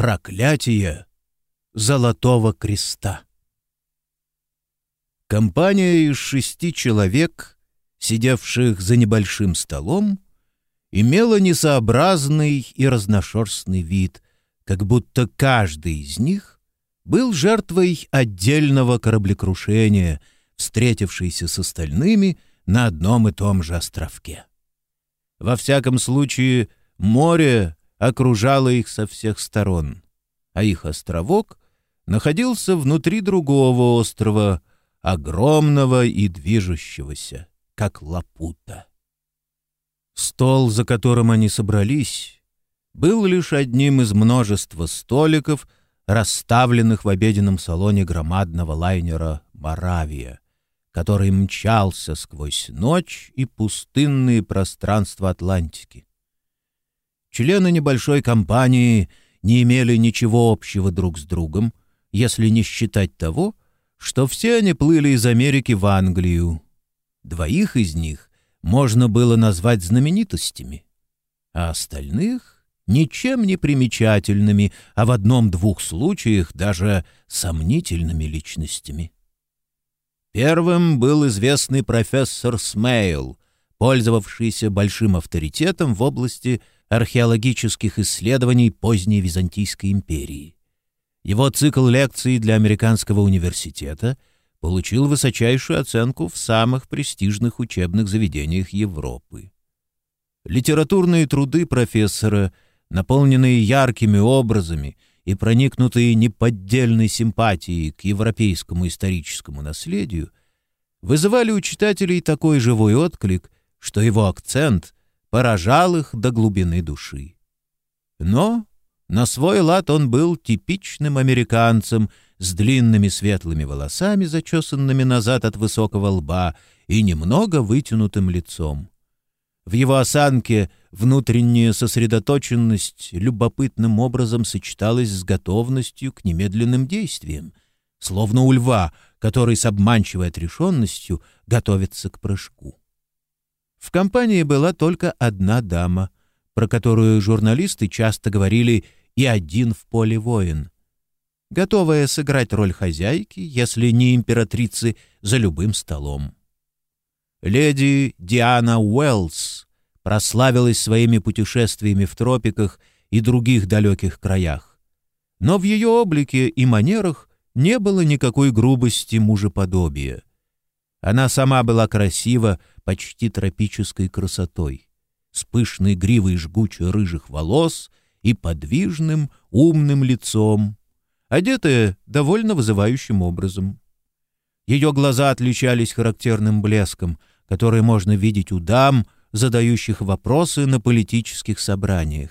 Проклятие Золотого Креста. Компания из шести человек, сидевших за небольшим столом, имела несообразный и разношерстный вид, как будто каждый из них был жертвой отдельного кораблекрушения, встретившейся с остальными на одном и том же островке. Во всяком случае, море окружало их со всех сторон, а их островок находился внутри другого острова, огромного и движущегося, как лапута. Стол, за которым они собрались, был лишь одним из множества столиков, расставленных в обеденном салоне громадного лайнера «Моравия», который мчался сквозь ночь и пустынные пространства Атлантики. Члены небольшой компании не имели ничего общего друг с другом, если не считать того, что все они плыли из Америки в Англию. Двоих из них можно было назвать знаменитостями, а остальных — ничем не примечательными, а в одном-двух случаях даже сомнительными личностями. Первым был известный профессор Смейл, пользовавшийся большим авторитетом в области археологических исследований поздней Византийской империи. Его цикл лекций для Американского университета получил высочайшую оценку в самых престижных учебных заведениях Европы. Литературные труды профессора, наполненные яркими образами и проникнутые неподдельной симпатией к европейскому историческому наследию, вызывали у читателей такой живой отклик, что его акцент поражал их до глубины души. Но на свой лад он был типичным американцем с длинными светлыми волосами, зачесанными назад от высокого лба, и немного вытянутым лицом. В его осанке внутренняя сосредоточенность любопытным образом сочеталась с готовностью к немедленным действиям, словно у льва, который с обманчивой отрешенностью готовится к прыжку. В компании была только одна дама, про которую журналисты часто говорили «и один в поле воин», готовая сыграть роль хозяйки, если не императрицы, за любым столом. Леди Диана Уэллс прославилась своими путешествиями в тропиках и других далеких краях. Но в ее облике и манерах не было никакой грубости мужеподобия. Она сама была красива почти тропической красотой, с пышной гривой жгуче рыжих волос и подвижным, умным лицом, одетая довольно вызывающим образом. Ее глаза отличались характерным блеском, который можно видеть у дам, задающих вопросы на политических собраниях.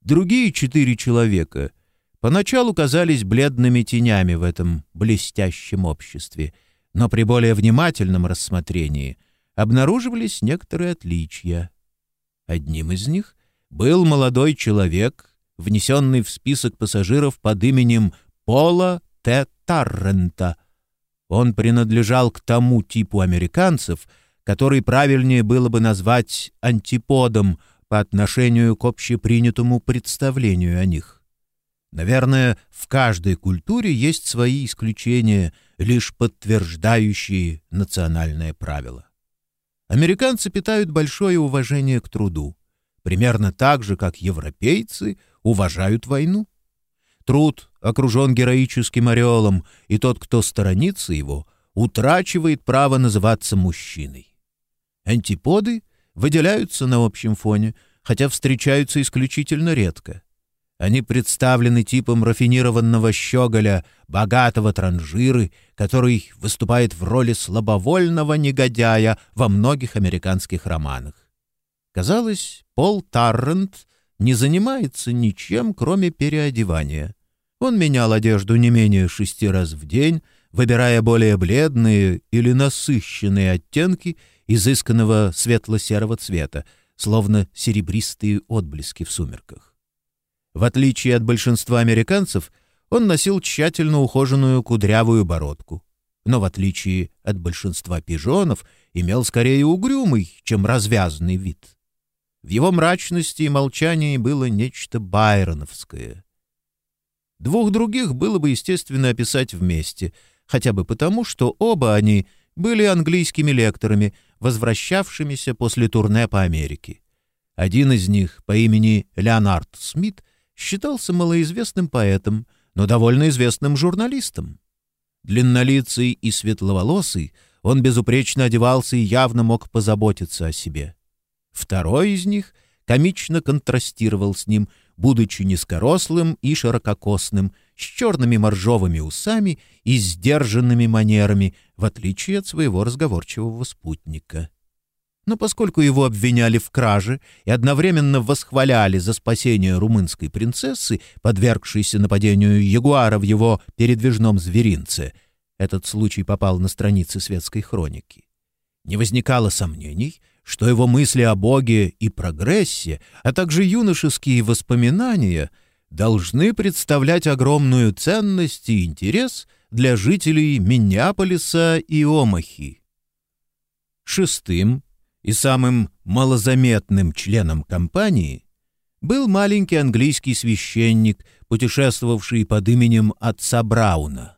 Другие четыре человека поначалу казались бледными тенями в этом блестящем обществе — но при более внимательном рассмотрении обнаруживались некоторые отличия. Одним из них был молодой человек, внесенный в список пассажиров под именем Пола Т. Таррента. Он принадлежал к тому типу американцев, который правильнее было бы назвать антиподом по отношению к общепринятому представлению о них. Наверное, в каждой культуре есть свои исключения — лишь подтверждающие национальное правило. Американцы питают большое уважение к труду, примерно так же, как европейцы уважают войну. Труд окружен героическим ореолом, и тот, кто сторонится его, утрачивает право называться мужчиной. Антиподы выделяются на общем фоне, хотя встречаются исключительно редко. Они представлены типом рафинированного щеголя, богатого транжиры, который выступает в роли слабовольного негодяя во многих американских романах. Казалось, Пол Таррент не занимается ничем, кроме переодевания. Он менял одежду не менее шести раз в день, выбирая более бледные или насыщенные оттенки изысканного светло-серого цвета, словно серебристые отблески в сумерках. В отличие от большинства американцев, он носил тщательно ухоженную кудрявую бородку. Но в отличие от большинства пижонов, имел скорее угрюмый, чем развязанный вид. В его мрачности и молчании было нечто байроновское. Двух других было бы естественно описать вместе, хотя бы потому, что оба они были английскими лекторами, возвращавшимися после турне по Америке. Один из них по имени Леонард Смит считался малоизвестным поэтом, но довольно известным журналистом. Длиннолицый и светловолосый, он безупречно одевался и явно мог позаботиться о себе. Второй из них комично контрастировал с ним, будучи низкорослым и ширококосным, с черными моржовыми усами и сдержанными манерами, в отличие от своего разговорчивого спутника. Но поскольку его обвиняли в краже и одновременно восхваляли за спасение румынской принцессы, подвергшейся нападению ягуара в его передвижном зверинце, этот случай попал на страницы светской хроники, не возникало сомнений, что его мысли о Боге и прогрессе, а также юношеские воспоминания должны представлять огромную ценность и интерес для жителей Миннеаполиса и Омахи. Шестым и самым малозаметным членом компании был маленький английский священник, путешествовавший под именем отца Брауна.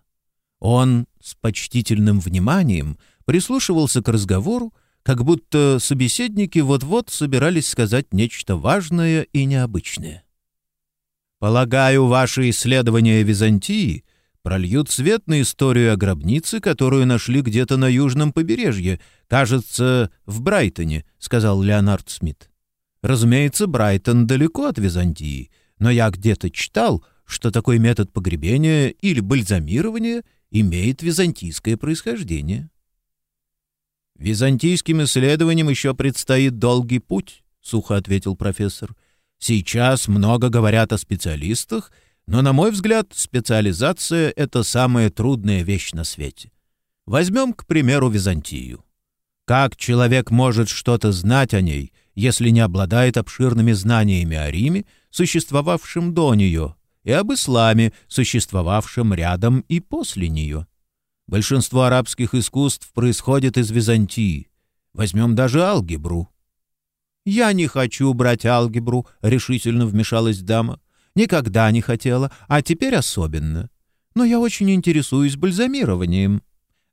Он с почтительным вниманием прислушивался к разговору, как будто собеседники вот-вот собирались сказать нечто важное и необычное. «Полагаю, ваши исследования Византии прольют свет на историю о гробнице, которую нашли где-то на южном побережье, кажется, в Брайтоне», — сказал Леонард Смит. «Разумеется, Брайтон далеко от Византии, но я где-то читал, что такой метод погребения или бальзамирования имеет византийское происхождение». «Византийским исследованиям еще предстоит долгий путь», — сухо ответил профессор. «Сейчас много говорят о специалистах, но, на мой взгляд, специализация — это самая трудная вещь на свете. Возьмем, к примеру, Византию. Как человек может что-то знать о ней, если не обладает обширными знаниями о Риме, существовавшем до нее, и об исламе, существовавшем рядом и после нее? Большинство арабских искусств происходит из Византии. Возьмем даже алгебру. «Я не хочу брать алгебру», — решительно вмешалась дама. Никогда не хотела, а теперь особенно. Но я очень интересуюсь бальзамированием.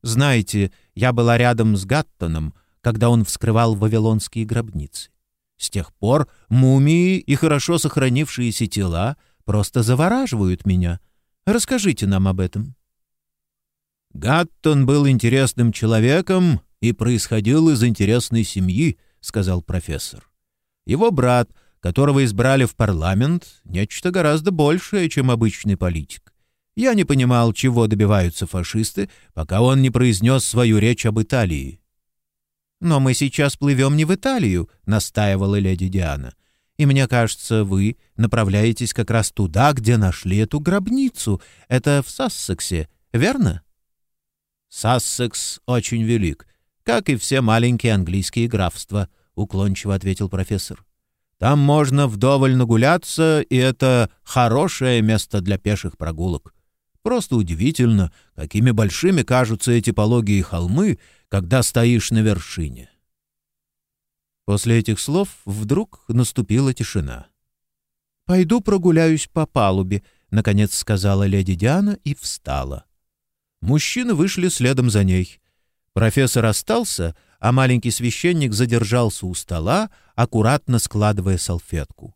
Знаете, я была рядом с Гаттоном, когда он вскрывал вавилонские гробницы. С тех пор мумии и хорошо сохранившиеся тела просто завораживают меня. Расскажите нам об этом. Гаттон был интересным человеком и происходил из интересной семьи, сказал профессор. Его брат — которого избрали в парламент, нечто гораздо большее, чем обычный политик. Я не понимал, чего добиваются фашисты, пока он не произнес свою речь об Италии. «Но мы сейчас плывем не в Италию», — настаивала леди Диана. «И мне кажется, вы направляетесь как раз туда, где нашли эту гробницу. Это в Сассексе, верно?» «Сассекс очень велик, как и все маленькие английские графства», — уклончиво ответил профессор. Там можно вдоволь нагуляться, и это хорошее место для пеших прогулок. Просто удивительно, какими большими кажутся эти пологие холмы, когда стоишь на вершине. После этих слов вдруг наступила тишина. «Пойду прогуляюсь по палубе», — наконец сказала леди Диана и встала. Мужчины вышли следом за ней. Профессор остался, а маленький священник задержался у стола, аккуратно складывая салфетку.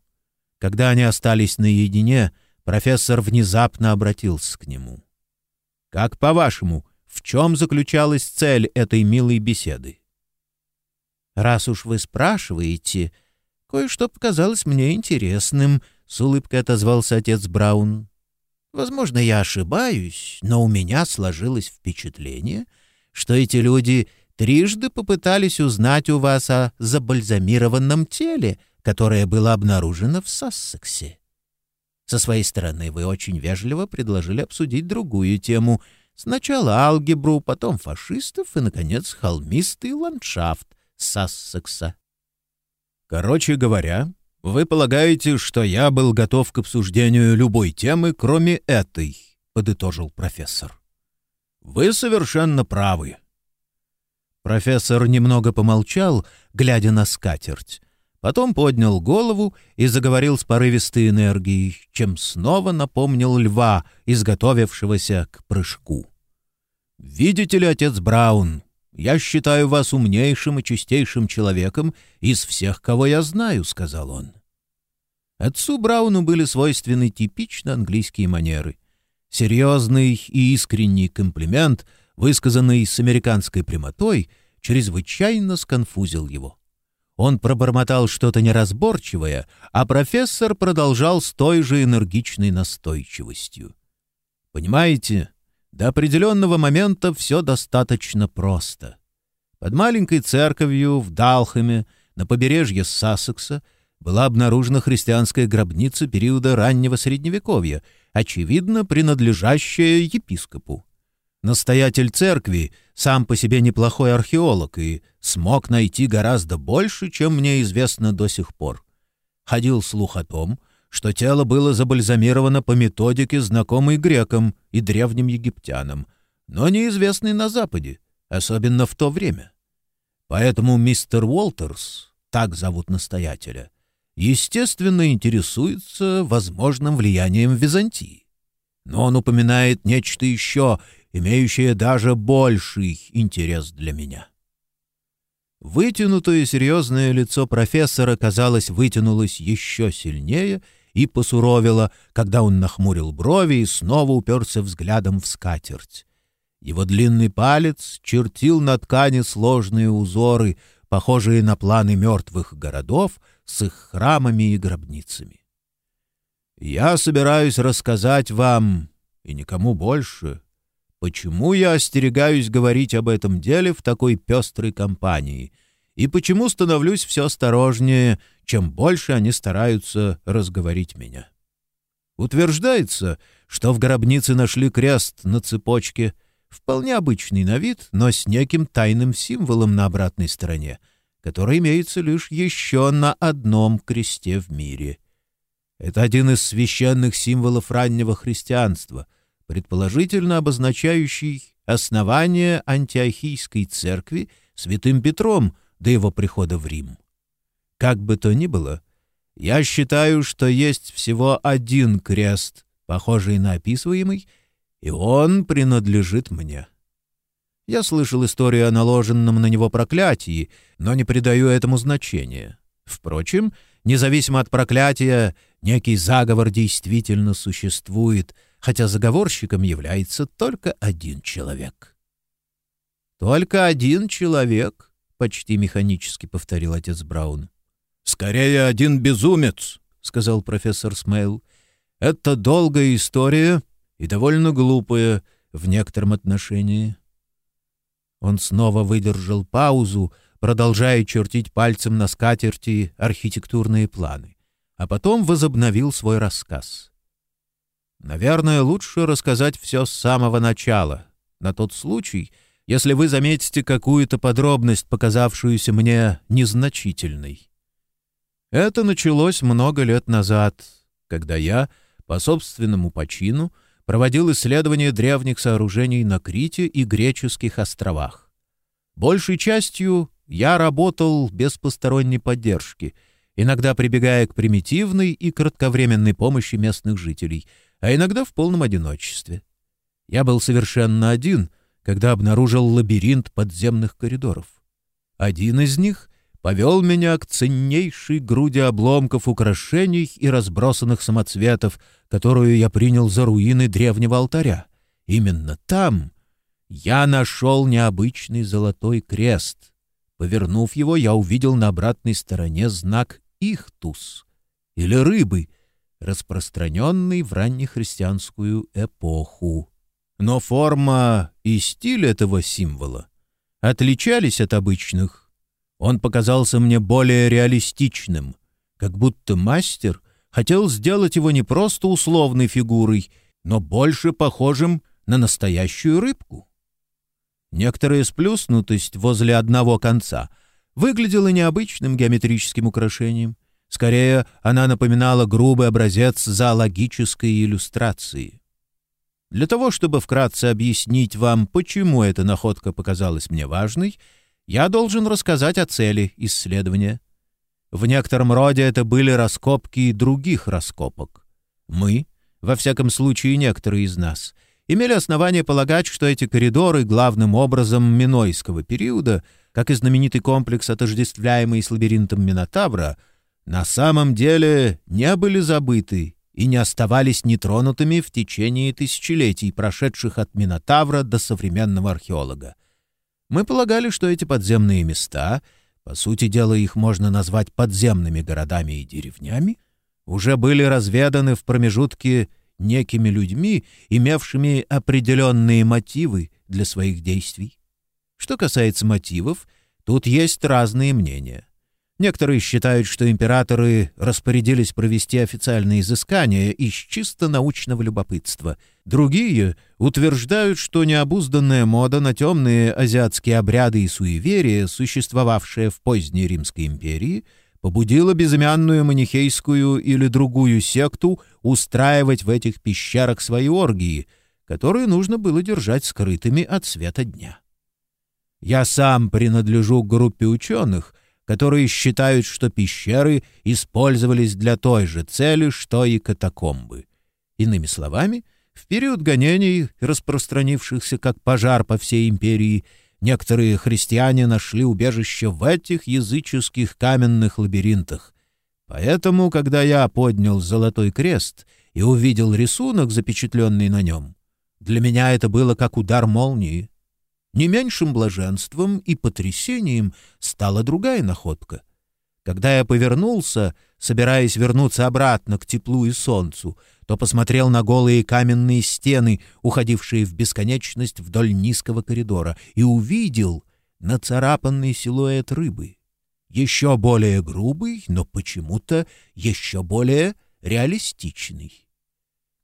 Когда они остались наедине, профессор внезапно обратился к нему. «Как по-вашему, в чем заключалась цель этой милой беседы?» «Раз уж вы спрашиваете, кое-что показалось мне интересным», — с улыбкой отозвался отец Браун. «Возможно, я ошибаюсь, но у меня сложилось впечатление, что эти люди трижды попытались узнать у вас о забальзамированном теле, которое было обнаружено в Сассексе. Со своей стороны вы очень вежливо предложили обсудить другую тему. Сначала алгебру, потом фашистов и, наконец, холмистый ландшафт Сассекса. Короче говоря, вы полагаете, что я был готов к обсуждению любой темы, кроме этой, — подытожил профессор. Вы совершенно правы. Профессор немного помолчал, глядя на скатерть. Потом поднял голову и заговорил с порывистой энергией, чем снова напомнил льва, изготовившегося к прыжку. «Видите ли, отец Браун, я считаю вас умнейшим и чистейшим человеком из всех, кого я знаю», — сказал он. Отцу Брауну были свойственны типично английские манеры. Серьезный и искренний комплимент, высказанный с американской прямотой, чрезвычайно сконфузил его. Он пробормотал что-то неразборчивое, а профессор продолжал с той же энергичной настойчивостью. «Понимаете, до определенного момента все достаточно просто. Под маленькой церковью в Далхаме на побережье Сассекса была обнаружена христианская гробница периода раннего Средневековья, очевидно, принадлежащая епископу. Настоятель церкви сам по себе неплохой археолог и смог найти гораздо больше, чем мне известно до сих пор. Ходил слух о том, что тело было забальзамировано по методике, знакомой грекам и древним египтянам, но неизвестной на Западе, особенно в то время. Поэтому мистер Уолтерс, так зовут настоятеля, естественно, интересуется возможным влиянием Византии. Но он упоминает нечто еще, имеющее даже больший интерес для меня. Вытянутое серьезное лицо профессора, казалось, вытянулось еще сильнее и посуровило, когда он нахмурил брови и снова уперся взглядом в скатерть. Его длинный палец чертил на ткани сложные узоры, похожие на планы мертвых городов с их храмами и гробницами. «Я собираюсь рассказать вам, и никому больше, почему я остерегаюсь говорить об этом деле в такой пестрой компании и почему становлюсь все осторожнее, чем больше они стараются разговорить меня. Утверждается, что в гробнице нашли крест на цепочке, вполне обычный на вид, но с неким тайным символом на обратной стороне, который имеется лишь еще на одном кресте в мире. Это один из священных символов раннего христианства — предположительно обозначающий основание антиохийской церкви святым Петром до его прихода в Рим. Как бы то ни было, я считаю, что есть всего один крест, похожий на описываемый, и он принадлежит мне. Я слышал историю о наложенном на него проклятии, но не придаю этому значения. Впрочем, независимо от проклятия, некий заговор действительно существует — хотя заговорщиком является только один человек. «Только один человек?» — почти механически повторил отец Браун. «Скорее, один безумец», — сказал профессор Смейл. «Это долгая история и довольно глупая в некотором отношении». Он снова выдержал паузу, продолжая чертить пальцем на скатерти архитектурные планы, а потом возобновил свой рассказ. Наверное, лучше рассказать все с самого начала, на тот случай, если вы заметите какую-то подробность, показавшуюся мне незначительной. Это началось много лет назад, когда я, по собственному почину, проводил исследования древних сооружений на Крите и греческих островах. Большей частью я работал без посторонней поддержки, иногда прибегая к примитивной и кратковременной помощи местных жителей — а иногда в полном одиночестве. Я был совершенно один, когда обнаружил лабиринт подземных коридоров. Один из них повел меня к ценнейшей груди обломков украшений и разбросанных самоцветов, которую я принял за руины древнего алтаря. Именно там я нашел необычный золотой крест. Повернув его, я увидел на обратной стороне знак «Ихтус» или «рыбы», распространенный в раннехристианскую эпоху. Но форма и стиль этого символа отличались от обычных. Он показался мне более реалистичным, как будто мастер хотел сделать его не просто условной фигурой, но больше похожим на настоящую рыбку. Некоторая сплюснутость возле одного конца выглядела необычным геометрическим украшением, Скорее, она напоминала грубый образец зоологической иллюстрации. Для того, чтобы вкратце объяснить вам, почему эта находка показалась мне важной, я должен рассказать о цели исследования. В некотором роде это были раскопки других раскопок. Мы, во всяком случае некоторые из нас, имели основание полагать, что эти коридоры главным образом минойского периода, как и знаменитый комплекс, отождествляемый с лабиринтом Минотавра, на самом деле не были забыты и не оставались нетронутыми в течение тысячелетий, прошедших от Минотавра до современного археолога. Мы полагали, что эти подземные места — по сути дела их можно назвать подземными городами и деревнями, уже были разведаны в промежутке некими людьми, имевшими определенные мотивы для своих действий. Что касается мотивов, тут есть разные мнения. Некоторые считают, что императоры распорядились провести официальные изыскания из чисто научного любопытства. Другие утверждают, что необузданная мода на темные азиатские обряды и суеверия, существовавшая в поздней Римской империи, побудила безымянную манихейскую или другую секту устраивать в этих пещерах свои оргии, которые нужно было держать скрытыми от света дня. Я сам принадлежу к группе ученых, которые считают, что пещеры использовались для той же цели, что и катакомбы. Иными словами, в период гонений, распространившихся как пожар по всей империи, некоторые христиане нашли убежище в этих языческих каменных лабиринтах. Поэтому, когда я поднял золотой крест и увидел рисунок, запечатленный на нем, для меня это было как удар молнии. Не меньшим блаженством и потрясением стала другая находка. Когда я повернулся, собираясь вернуться обратно к теплу и солнцу, то посмотрел на голые каменные стены, уходившие в бесконечность вдоль низкого коридора, и увидел нацарапанный силуэт рыбы. Еще более грубый, но почему-то еще более реалистичный.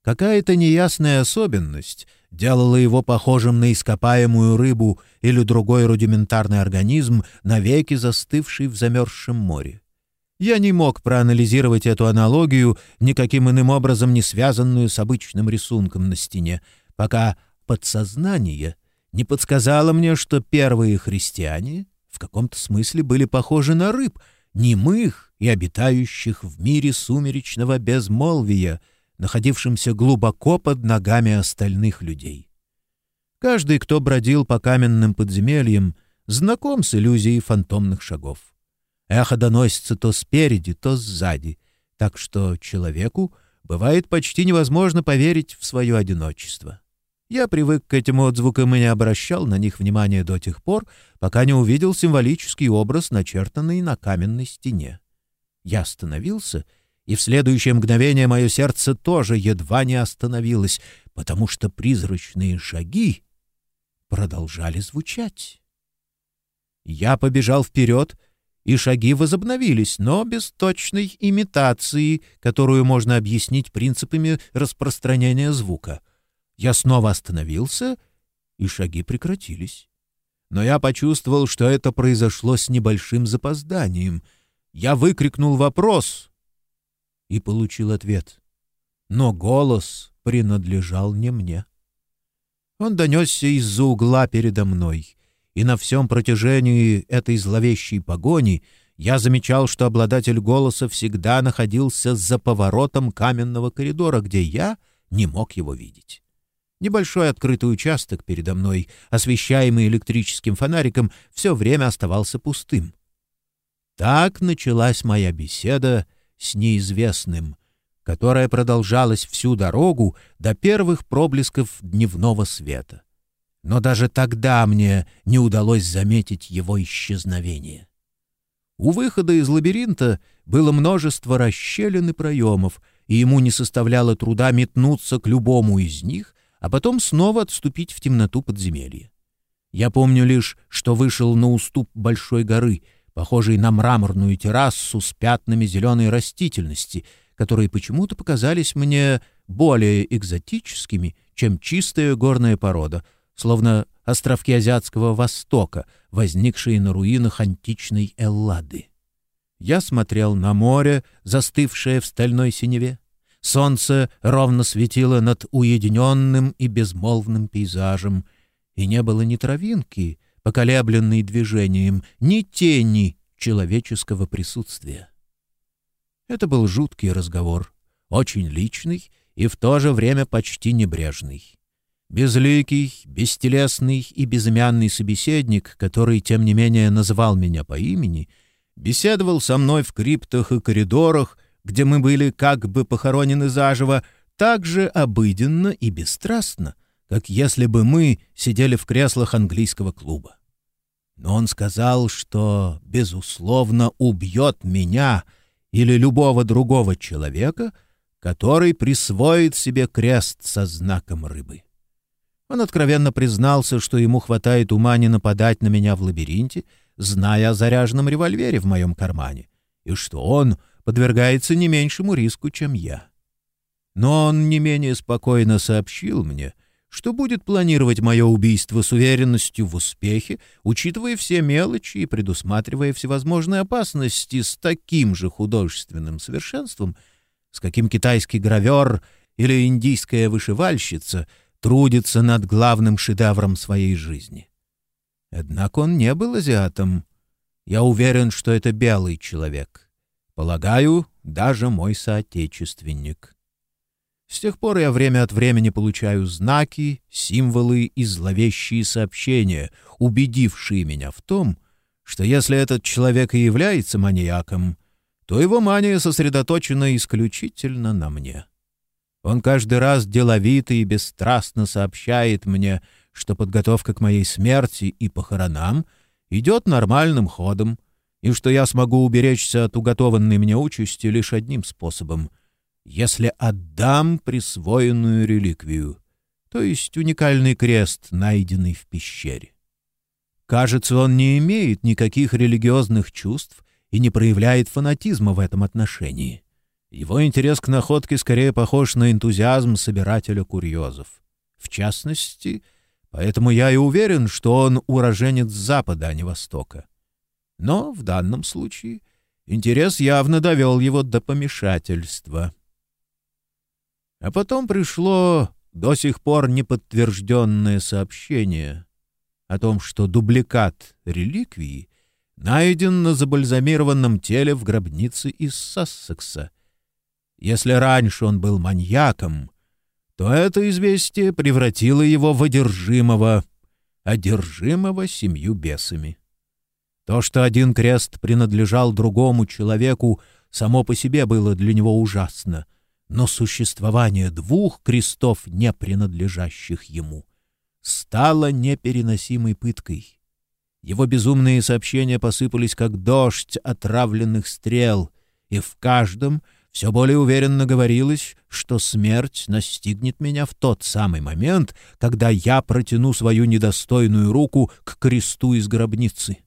Какая-то неясная особенность делала его похожим на ископаемую рыбу или другой рудиментарный организм, навеки застывший в замерзшем море. Я не мог проанализировать эту аналогию, никаким иным образом не связанную с обычным рисунком на стене, пока подсознание не подсказало мне, что первые христиане в каком-то смысле были похожи на рыб, немых и обитающих в мире сумеречного безмолвия — находившимся глубоко под ногами остальных людей. Каждый, кто бродил по каменным подземельям, знаком с иллюзией фантомных шагов. Эхо доносится то спереди, то сзади, так что человеку бывает почти невозможно поверить в свое одиночество. Я привык к этим отзвукам и не обращал на них внимания до тех пор, пока не увидел символический образ, начертанный на каменной стене. Я остановился и в следующее мгновение мое сердце тоже едва не остановилось, потому что призрачные шаги продолжали звучать. Я побежал вперед, и шаги возобновились, но без точной имитации, которую можно объяснить принципами распространения звука. Я снова остановился, и шаги прекратились. Но я почувствовал, что это произошло с небольшим запозданием. Я выкрикнул вопрос, и получил ответ. Но голос принадлежал не мне. Он донесся из-за угла передо мной, и на всем протяжении этой зловещей погони я замечал, что обладатель голоса всегда находился за поворотом каменного коридора, где я не мог его видеть. Небольшой открытый участок передо мной, освещаемый электрическим фонариком, все время оставался пустым. Так началась моя беседа с неизвестным, которая продолжалась всю дорогу до первых проблесков дневного света. Но даже тогда мне не удалось заметить его исчезновение. У выхода из лабиринта было множество расщелин и проемов, и ему не составляло труда метнуться к любому из них, а потом снова отступить в темноту подземелья. Я помню лишь, что вышел на уступ большой горы — похожий на мраморную террасу с пятнами зеленой растительности, которые почему-то показались мне более экзотическими, чем чистая горная порода, словно островки Азиатского Востока, возникшие на руинах античной Эллады. Я смотрел на море, застывшее в стальной синеве. Солнце ровно светило над уединенным и безмолвным пейзажем, и не было ни травинки, поколебленный движением, ни тени человеческого присутствия. Это был жуткий разговор, очень личный и в то же время почти небрежный. Безликий, бестелесный и безымянный собеседник, который, тем не менее, называл меня по имени, беседовал со мной в криптах и коридорах, где мы были как бы похоронены заживо, так же обыденно и бесстрастно, как если бы мы сидели в креслах английского клуба. Но он сказал, что, безусловно, убьет меня или любого другого человека, который присвоит себе крест со знаком рыбы. Он откровенно признался, что ему хватает ума не нападать на меня в лабиринте, зная о заряженном револьвере в моем кармане, и что он подвергается не меньшему риску, чем я. Но он не менее спокойно сообщил мне — что будет планировать мое убийство с уверенностью в успехе, учитывая все мелочи и предусматривая всевозможные опасности с таким же художественным совершенством, с каким китайский гравер или индийская вышивальщица трудится над главным шедевром своей жизни. Однако он не был азиатом. Я уверен, что это белый человек. Полагаю, даже мой соотечественник. С тех пор я время от времени получаю знаки, символы и зловещие сообщения, убедившие меня в том, что если этот человек и является маньяком, то его мания сосредоточена исключительно на мне. Он каждый раз деловито и бесстрастно сообщает мне, что подготовка к моей смерти и похоронам идет нормальным ходом, и что я смогу уберечься от уготованной мне участи лишь одним способом — если отдам присвоенную реликвию, то есть уникальный крест, найденный в пещере. Кажется, он не имеет никаких религиозных чувств и не проявляет фанатизма в этом отношении. Его интерес к находке скорее похож на энтузиазм собирателя курьезов. В частности, поэтому я и уверен, что он уроженец Запада, а не Востока. Но в данном случае интерес явно довел его до помешательства. А потом пришло до сих пор неподтвержденное сообщение о том, что дубликат реликвии найден на забальзамированном теле в гробнице из Сассекса. Если раньше он был маньяком, то это известие превратило его в одержимого, одержимого семью бесами. То, что один крест принадлежал другому человеку, само по себе было для него ужасно — но существование двух крестов, не принадлежащих ему, стало непереносимой пыткой. Его безумные сообщения посыпались, как дождь отравленных стрел, и в каждом все более уверенно говорилось, что смерть настигнет меня в тот самый момент, когда я протяну свою недостойную руку к кресту из гробницы.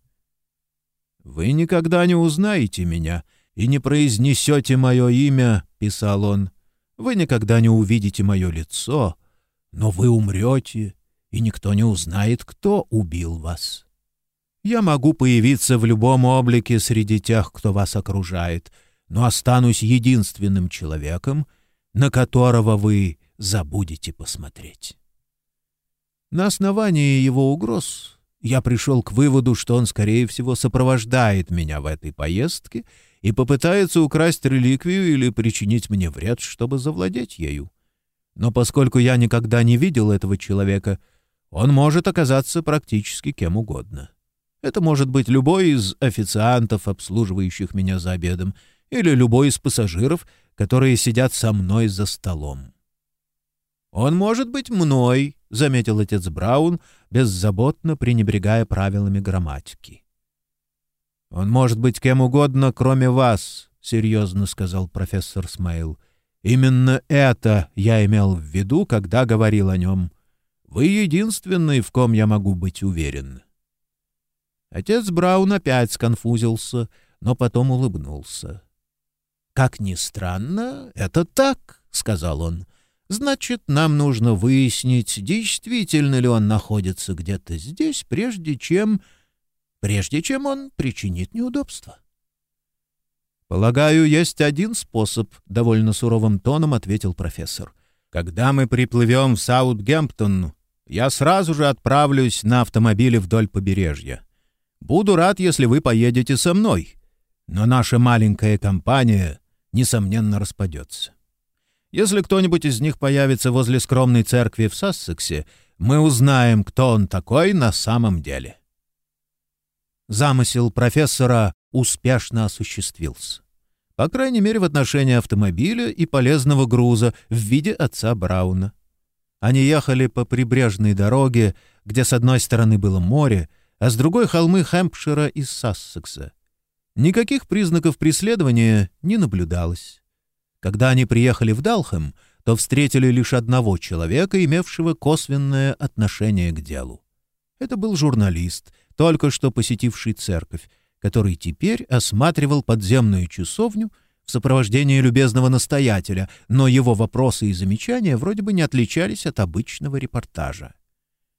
«Вы никогда не узнаете меня», и не произнесете мое имя, — писал он, — вы никогда не увидите мое лицо, но вы умрете, и никто не узнает, кто убил вас. Я могу появиться в любом облике среди тех, кто вас окружает, но останусь единственным человеком, на которого вы забудете посмотреть. На основании его угроз я пришел к выводу, что он, скорее всего, сопровождает меня в этой поездке — и попытается украсть реликвию или причинить мне вред, чтобы завладеть ею. Но поскольку я никогда не видел этого человека, он может оказаться практически кем угодно. Это может быть любой из официантов, обслуживающих меня за обедом, или любой из пассажиров, которые сидят со мной за столом. «Он может быть мной», — заметил отец Браун, беззаботно пренебрегая правилами грамматики. «Он может быть кем угодно, кроме вас», — серьезно сказал профессор Смейл. «Именно это я имел в виду, когда говорил о нем. Вы единственный, в ком я могу быть уверен». Отец Браун опять сконфузился, но потом улыбнулся. «Как ни странно, это так», — сказал он. «Значит, нам нужно выяснить, действительно ли он находится где-то здесь, прежде чем...» прежде чем он причинит неудобства. «Полагаю, есть один способ», — довольно суровым тоном ответил профессор. «Когда мы приплывем в Саутгемптон, я сразу же отправлюсь на автомобиле вдоль побережья. Буду рад, если вы поедете со мной. Но наша маленькая компания несомненно, распадется. Если кто-нибудь из них появится возле скромной церкви в Сассексе, мы узнаем, кто он такой на самом деле. Замысел профессора успешно осуществился. По крайней мере, в отношении автомобиля и полезного груза в виде отца Брауна. Они ехали по прибрежной дороге, где с одной стороны было море, а с другой — холмы Хэмпшира и Сассекса. Никаких признаков преследования не наблюдалось. Когда они приехали в Далхэм, то встретили лишь одного человека, имевшего косвенное отношение к делу. Это был журналист, только что посетивший церковь, который теперь осматривал подземную часовню в сопровождении любезного настоятеля, но его вопросы и замечания вроде бы не отличались от обычного репортажа.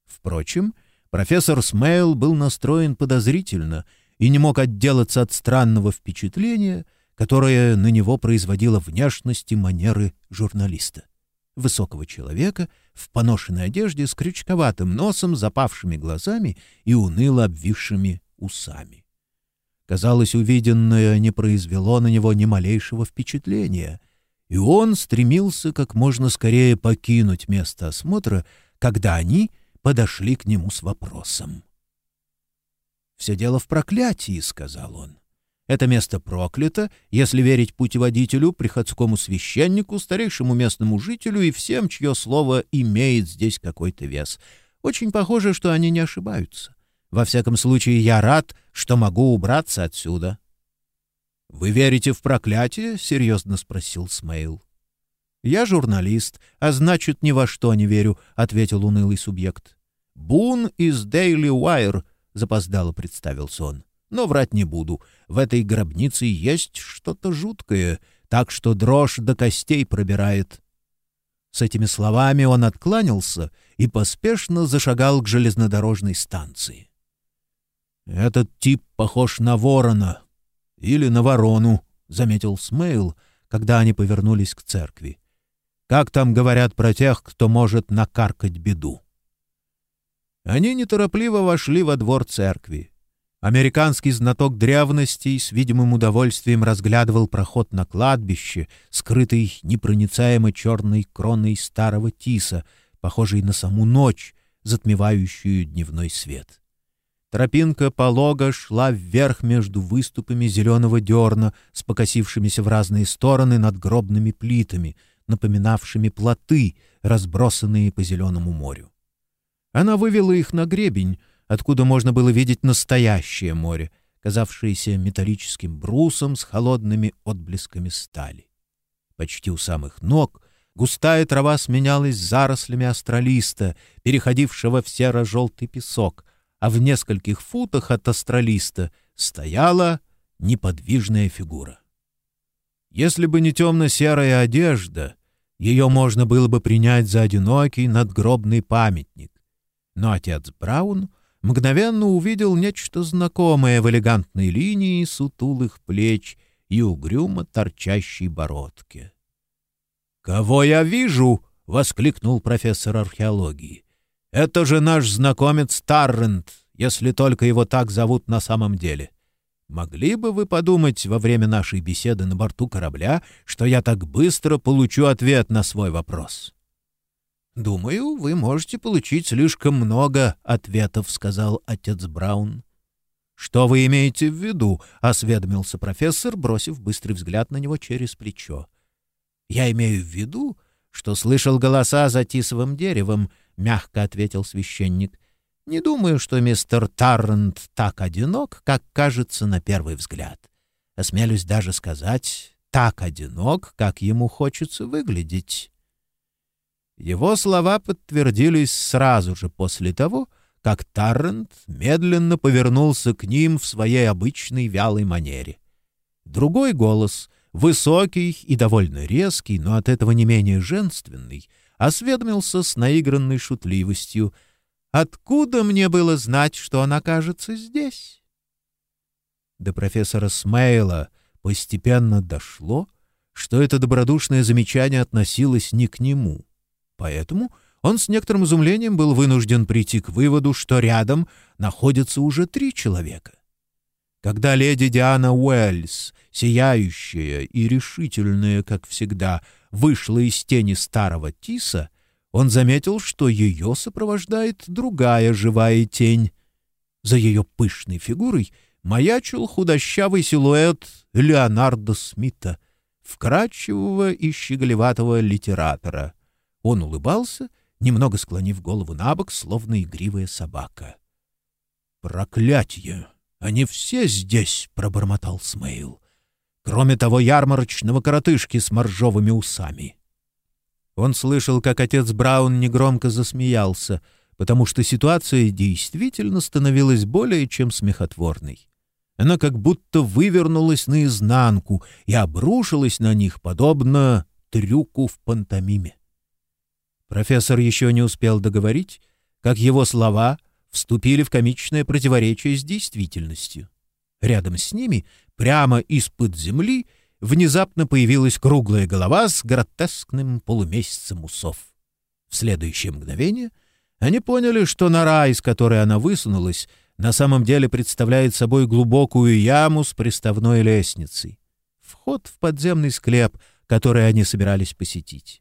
Впрочем, профессор Смейл был настроен подозрительно и не мог отделаться от странного впечатления, которое на него производило внешность и манеры журналиста. Высокого человека в поношенной одежде с крючковатым носом, запавшими глазами и уныло обвисшими усами. Казалось, увиденное не произвело на него ни малейшего впечатления, и он стремился как можно скорее покинуть место осмотра, когда они подошли к нему с вопросом. «Все дело в проклятии», — сказал он. «Это место проклято, если верить путеводителю, приходскому священнику, старейшему местному жителю и всем, чье слово имеет здесь какой-то вес. Очень похоже, что они не ошибаются. Во всяком случае, я рад, что могу убраться отсюда. — Вы верите в проклятие? — серьезно спросил Смейл. — Я журналист, а значит, ни во что не верю, — ответил унылый субъект. — Бун из Daily Wire, — запоздало представился он. — Но врать не буду. В этой гробнице есть что-то жуткое, так что дрожь до костей пробирает. С этими словами он откланялся и поспешно зашагал к железнодорожной станции. «Этот тип похож на ворона или на ворону», — заметил Смейл, когда они повернулись к церкви. «Как там говорят про тех, кто может накаркать беду?» Они неторопливо вошли во двор церкви. Американский знаток древностей с видимым удовольствием разглядывал проход на кладбище, скрытый непроницаемо черной кроной старого тиса, похожей на саму ночь, затмевающую дневной свет. Тропинка полога шла вверх между выступами зеленого дерна с покосившимися в разные стороны надгробными плитами, напоминавшими плоты, разбросанные по зеленому морю. Она вывела их на гребень, откуда можно было видеть настоящее море, казавшееся металлическим брусом с холодными отблесками стали. Почти у самых ног густая трава сменялась зарослями астролиста, переходившего в серо-желтый песок — а в нескольких футах от астралиста стояла неподвижная фигура. Если бы не темно-серая одежда, ее можно было бы принять за одинокий надгробный памятник. Но отец Браун мгновенно увидел нечто знакомое в элегантной линии сутулых плеч и угрюмо торчащей бородке. «Кого я вижу?» — воскликнул профессор археологии. Это же наш знакомец Таррент, если только его так зовут на самом деле. Могли бы вы подумать во время нашей беседы на борту корабля, что я так быстро получу ответ на свой вопрос?» «Думаю, вы можете получить слишком много ответов», — сказал отец Браун. «Что вы имеете в виду?» — осведомился профессор, бросив быстрый взгляд на него через плечо. «Я имею в виду, что слышал голоса за тисовым деревом — мягко ответил священник. «Не думаю, что мистер Таррент так одинок, как кажется на первый взгляд. Осмелюсь даже сказать, так одинок, как ему хочется выглядеть». Его слова подтвердились сразу же после того, как Таррент медленно повернулся к ним в своей обычной вялой манере. Другой голос, высокий и довольно резкий, но от этого не менее женственный — осведомился с наигранной шутливостью. «Откуда мне было знать, что он окажется здесь?» До профессора Смейла постепенно дошло, что это добродушное замечание относилось не к нему. Поэтому он с некоторым изумлением был вынужден прийти к выводу, что рядом находится уже три человека. Когда леди Диана Уэльс, сияющая и решительная, как всегда, вышла из тени старого Тиса, он заметил, что ее сопровождает другая живая тень. За ее пышной фигурой маячил худощавый силуэт Леонардо Смита, вкрадчивого и щеголеватого литератора. Он улыбался, немного склонив голову на бок, словно игривая собака. «Проклятье! Они все здесь!» — пробормотал Смейл. «Кроме того ярмарочного коротышки с моржовыми усами». Он слышал, как отец Браун негромко засмеялся, потому что ситуация действительно становилась более чем смехотворной. Она как будто вывернулась наизнанку и обрушилась на них, подобно трюку в пантомиме. Профессор еще не успел договорить, как его слова вступили в комичное противоречие с действительностью. Рядом с ними, прямо из-под земли, внезапно появилась круглая голова с гротескным полумесяцем усов. В следующее мгновение они поняли, что нора, из которой она высунулась, на самом деле представляет собой глубокую яму с приставной лестницей. Вход в подземный склеп, который они собирались посетить.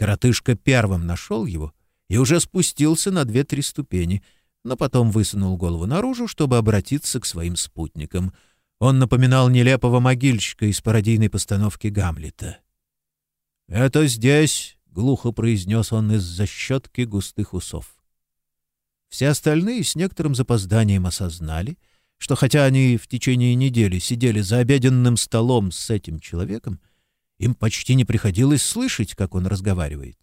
Коротышка первым нашел его и уже спустился на две-три ступени, но потом высунул голову наружу, чтобы обратиться к своим спутникам — он напоминал нелепого могильщика из пародийной постановки Гамлета. «Это здесь», — глухо произнес он из-за щетки густых усов. Все остальные с некоторым запозданием осознали, что хотя они в течение недели сидели за обеденным столом с этим человеком, им почти не приходилось слышать, как он разговаривает.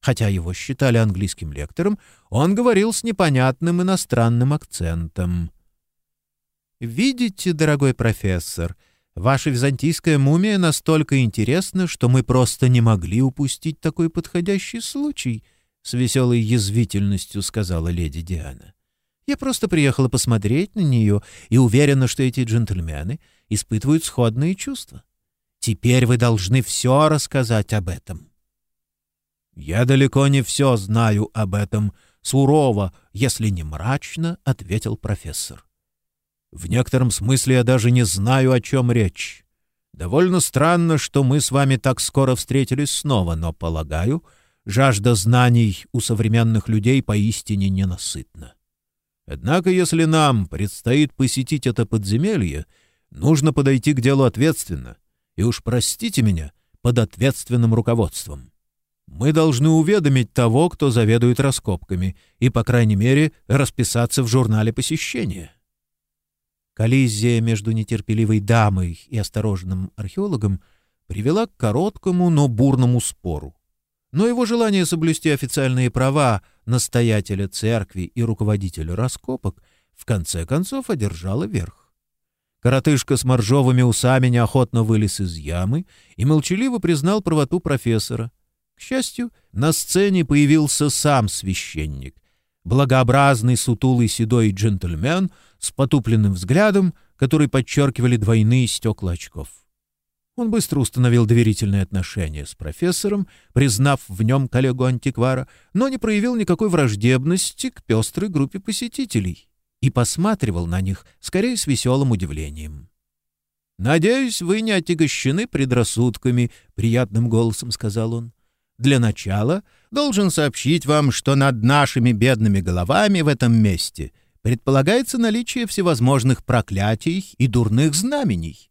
Хотя его считали английским лектором, он говорил с непонятным иностранным акцентом. «Видите, дорогой профессор, ваша византийская мумия настолько интересна, что мы просто не могли упустить такой подходящий случай», — с веселой язвительностью сказала леди Диана. «Я просто приехала посмотреть на нее и уверена, что эти джентльмены испытывают сходные чувства. Теперь вы должны все рассказать об этом». «Я далеко не все знаю об этом», — сурово, если не мрачно, — ответил профессор. В некотором смысле я даже не знаю, о чем речь. Довольно странно, что мы с вами так скоро встретились снова, но, полагаю, жажда знаний у современных людей поистине ненасытна. Однако, если нам предстоит посетить это подземелье, нужно подойти к делу ответственно, и уж простите меня, под ответственным руководством. Мы должны уведомить того, кто заведует раскопками, и, по крайней мере, расписаться в журнале посещения. Коллизия между нетерпеливой дамой и осторожным археологом привела к короткому, но бурному спору. Но его желание соблюсти официальные права настоятеля церкви и руководителя раскопок в конце концов одержало верх. Коротышка с моржовыми усами неохотно вылез из ямы и молчаливо признал правоту профессора. К счастью, на сцене появился сам священник, благообразный сутулый седой джентльмен — с потупленным взглядом, который подчеркивали двойные стекла очков. Он быстро установил доверительные отношения с профессором, признав в нем коллегу-антиквара, но не проявил никакой враждебности к пестрой группе посетителей и посматривал на них скорее с веселым удивлением. «Надеюсь, вы не отягощены предрассудками», — приятным голосом сказал он. «Для начала должен сообщить вам, что над нашими бедными головами в этом месте — предполагается наличие всевозможных проклятий и дурных знамений.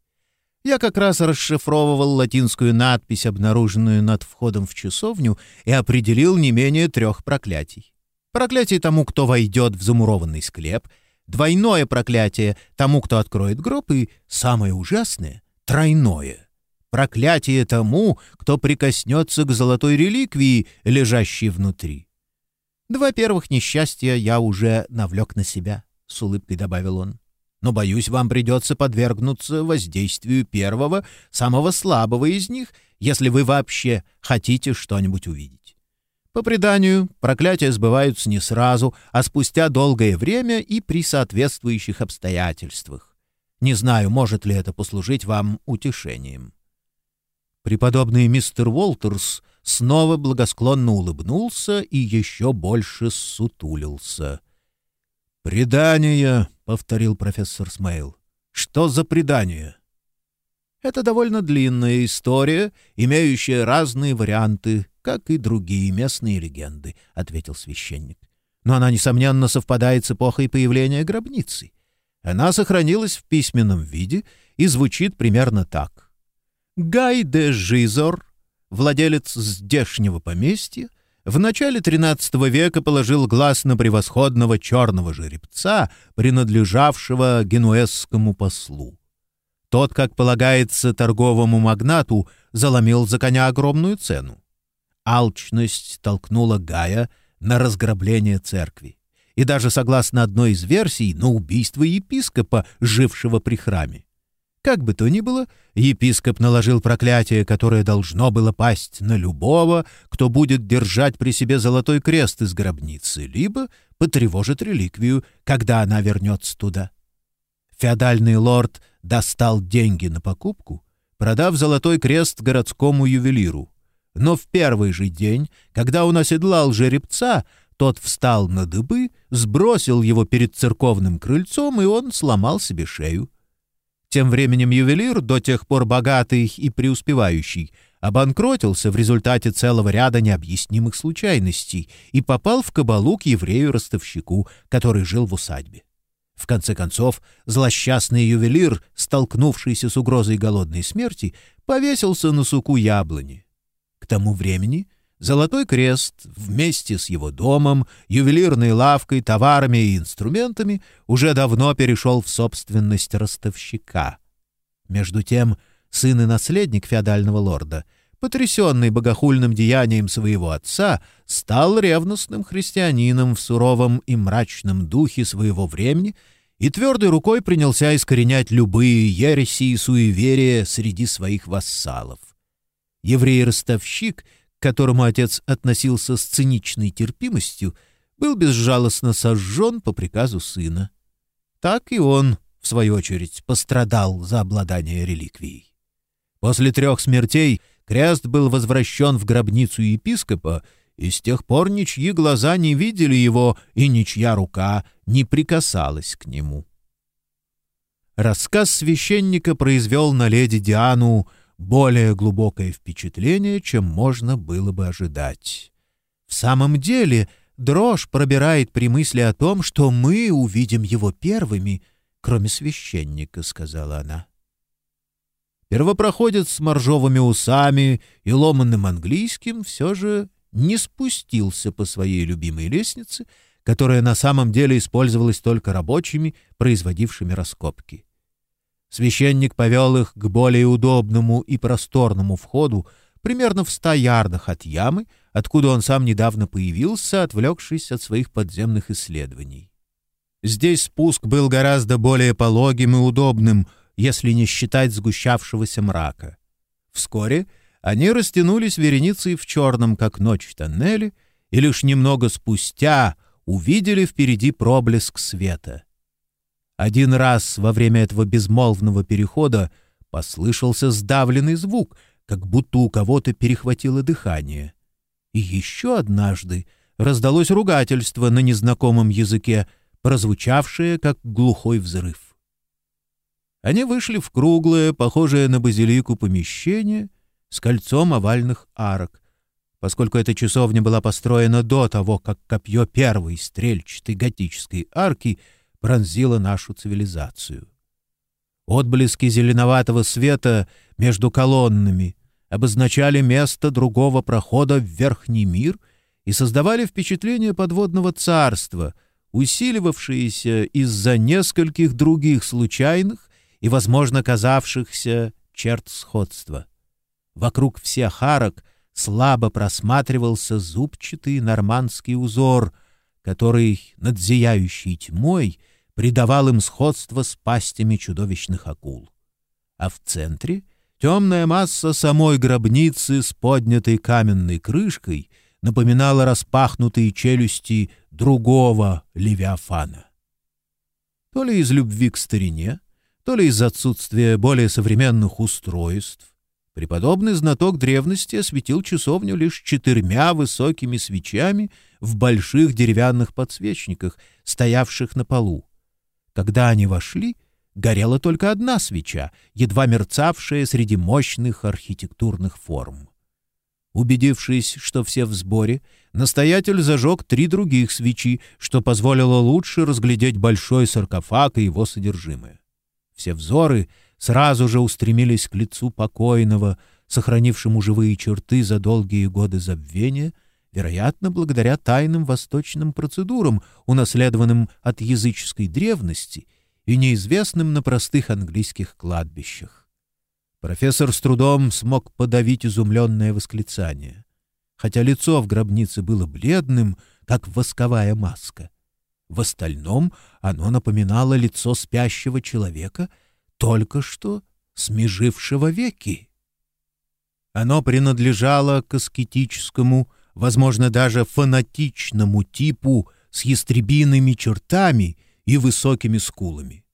Я как раз расшифровывал латинскую надпись, обнаруженную над входом в часовню, и определил не менее трех проклятий. Проклятие тому, кто войдет в замурованный склеп, двойное проклятие тому, кто откроет гроб, и самое ужасное — тройное. Проклятие тому, кто прикоснется к золотой реликвии, лежащей внутри. Два первых несчастья я уже навлек на себя, — с улыбкой добавил он. Но, боюсь, вам придется подвергнуться воздействию первого, самого слабого из них, если вы вообще хотите что-нибудь увидеть. По преданию, проклятия сбываются не сразу, а спустя долгое время и при соответствующих обстоятельствах. Не знаю, может ли это послужить вам утешением. Преподобный мистер Уолтерс снова благосклонно улыбнулся и еще больше сутулился. «Предание», — повторил профессор Смейл. Что за предание? Это довольно длинная история, имеющая разные варианты, как и другие местные легенды, — ответил священник. Но она, несомненно, совпадает с эпохой появления гробницы. Она сохранилась в письменном виде и звучит примерно так. Гай де Жизор, владелец здешнего поместья, в начале XIII века положил глаз на превосходного черного жеребца, принадлежавшего генуэзскому послу. Тот, как полагается торговому магнату, заломил за коня огромную цену. Алчность толкнула Гая на разграбление церкви и даже, согласно одной из версий, на убийство епископа, жившего при храме. Как бы то ни было, епископ наложил проклятие, которое должно было пасть на любого, кто будет держать при себе золотой крест из гробницы, либо потревожит реликвию, когда она вернется туда. Феодальный лорд достал деньги на покупку, продав золотой крест городскому ювелиру. Но в первый же день, когда он оседлал жеребца, тот встал на дыбы, сбросил его перед церковным крыльцом, и он сломал себе шею. Тем временем ювелир, до тех пор богатый и преуспевающий, обанкротился в результате целого ряда необъяснимых случайностей и попал в кабалу к еврею-ростовщику, который жил в усадьбе. В конце концов, злосчастный ювелир, столкнувшийся с угрозой голодной смерти, повесился на суку яблони. К тому времени Золотой Крест вместе с его домом, ювелирной лавкой, товарами и инструментами уже давно перешел в собственность ростовщика. Между тем, сын и наследник феодального лорда, потрясенный богохульным деянием своего отца, стал ревностным христианином в суровом и мрачном духе своего времени и твердой рукой принялся искоренять любые ереси и суеверия среди своих вассалов. Еврей-ростовщик — к которому отец относился с циничной терпимостью, был безжалостно сожжен по приказу сына. Так и он, в свою очередь, пострадал за обладание реликвией. После трех смертей крест был возвращен в гробницу епископа, и с тех пор ничьи глаза не видели его, и ничья рука не прикасалась к нему. Рассказ священника произвел на леди Диану более глубокое впечатление, чем можно было бы ожидать. В самом деле, дрожь пробирает при мысли о том, что мы увидим его первыми, кроме священника, — сказала она. Первопроходец с моржовыми усами и ломанным английским все же не спустился по своей любимой лестнице, которая на самом деле использовалась только рабочими, производившими раскопки. Священник повел их к более удобному и просторному входу, примерно в ста ярдах от ямы, откуда он сам недавно появился, отвлекшись от своих подземных исследований. Здесь спуск был гораздо более пологим и удобным, если не считать сгущавшегося мрака. Вскоре они растянулись вереницей в черном, как ночь, тоннеле, и лишь немного спустя увидели впереди проблеск света — один раз во время этого безмолвного перехода послышался сдавленный звук, как будто у кого-то перехватило дыхание. И еще однажды раздалось ругательство на незнакомом языке, прозвучавшее, как глухой взрыв. Они вышли в круглое, похожее на базилику помещение с кольцом овальных арок. Поскольку эта часовня была построена до того, как копье первой стрельчатой готической арки — пронзила нашу цивилизацию. Отблески зеленоватого света между колоннами обозначали место другого прохода в верхний мир и создавали впечатление подводного царства, усиливавшееся из-за нескольких других случайных и, возможно, казавшихся черт сходства. Вокруг всех арок слабо просматривался зубчатый нормандский узор, который над зияющей тьмой придавал им сходство с пастями чудовищных акул. А в центре темная масса самой гробницы с поднятой каменной крышкой напоминала распахнутые челюсти другого Левиафана. То ли из любви к старине, то ли из отсутствия более современных устройств, преподобный знаток древности осветил часовню лишь четырьмя высокими свечами в больших деревянных подсвечниках, стоявших на полу, когда они вошли, горела только одна свеча, едва мерцавшая среди мощных архитектурных форм. Убедившись, что все в сборе, настоятель зажег три других свечи, что позволило лучше разглядеть большой саркофаг и его содержимое. Все взоры сразу же устремились к лицу покойного, сохранившему живые черты за долгие годы забвения, вероятно, благодаря тайным восточным процедурам, унаследованным от языческой древности и неизвестным на простых английских кладбищах. Профессор с трудом смог подавить изумленное восклицание. Хотя лицо в гробнице было бледным, как восковая маска. В остальном оно напоминало лицо спящего человека, только что смежившего веки. Оно принадлежало к аскетическому, возможно, даже фанатичному типу с ястребиными чертами и высокими скулами.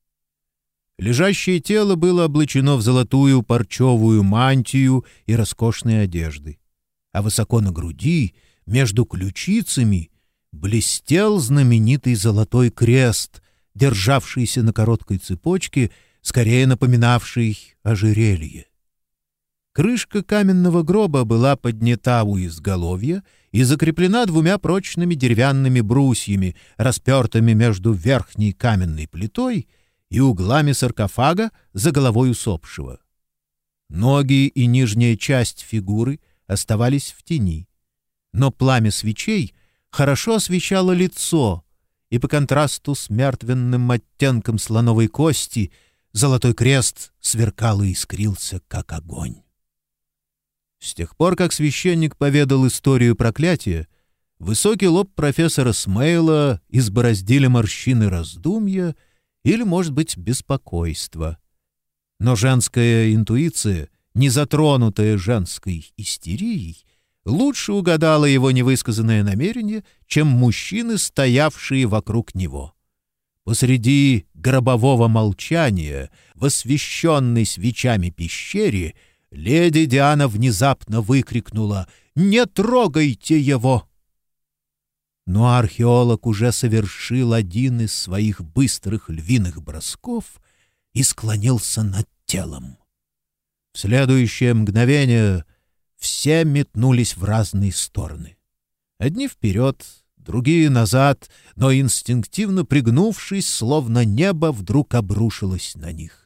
Лежащее тело было облачено в золотую парчевую мантию и роскошные одежды, а высоко на груди, между ключицами, блестел знаменитый золотой крест, державшийся на короткой цепочке, скорее напоминавший ожерелье. Крышка каменного гроба была поднята у изголовья и закреплена двумя прочными деревянными брусьями, распертыми между верхней каменной плитой и углами саркофага за головой усопшего. Ноги и нижняя часть фигуры оставались в тени, но пламя свечей хорошо освещало лицо, и по контрасту с мертвенным оттенком слоновой кости золотой крест сверкал и искрился, как огонь. С тех пор, как священник поведал историю проклятия, высокий лоб профессора Смейла избороздили морщины раздумья или, может быть, беспокойства. Но женская интуиция, не затронутая женской истерией, лучше угадала его невысказанное намерение, чем мужчины, стоявшие вокруг него. Посреди гробового молчания, в освещенной свечами пещере, леди Диана внезапно выкрикнула «Не трогайте его!» Но археолог уже совершил один из своих быстрых львиных бросков и склонился над телом. В следующее мгновение все метнулись в разные стороны. Одни вперед, другие назад, но инстинктивно пригнувшись, словно небо вдруг обрушилось на них.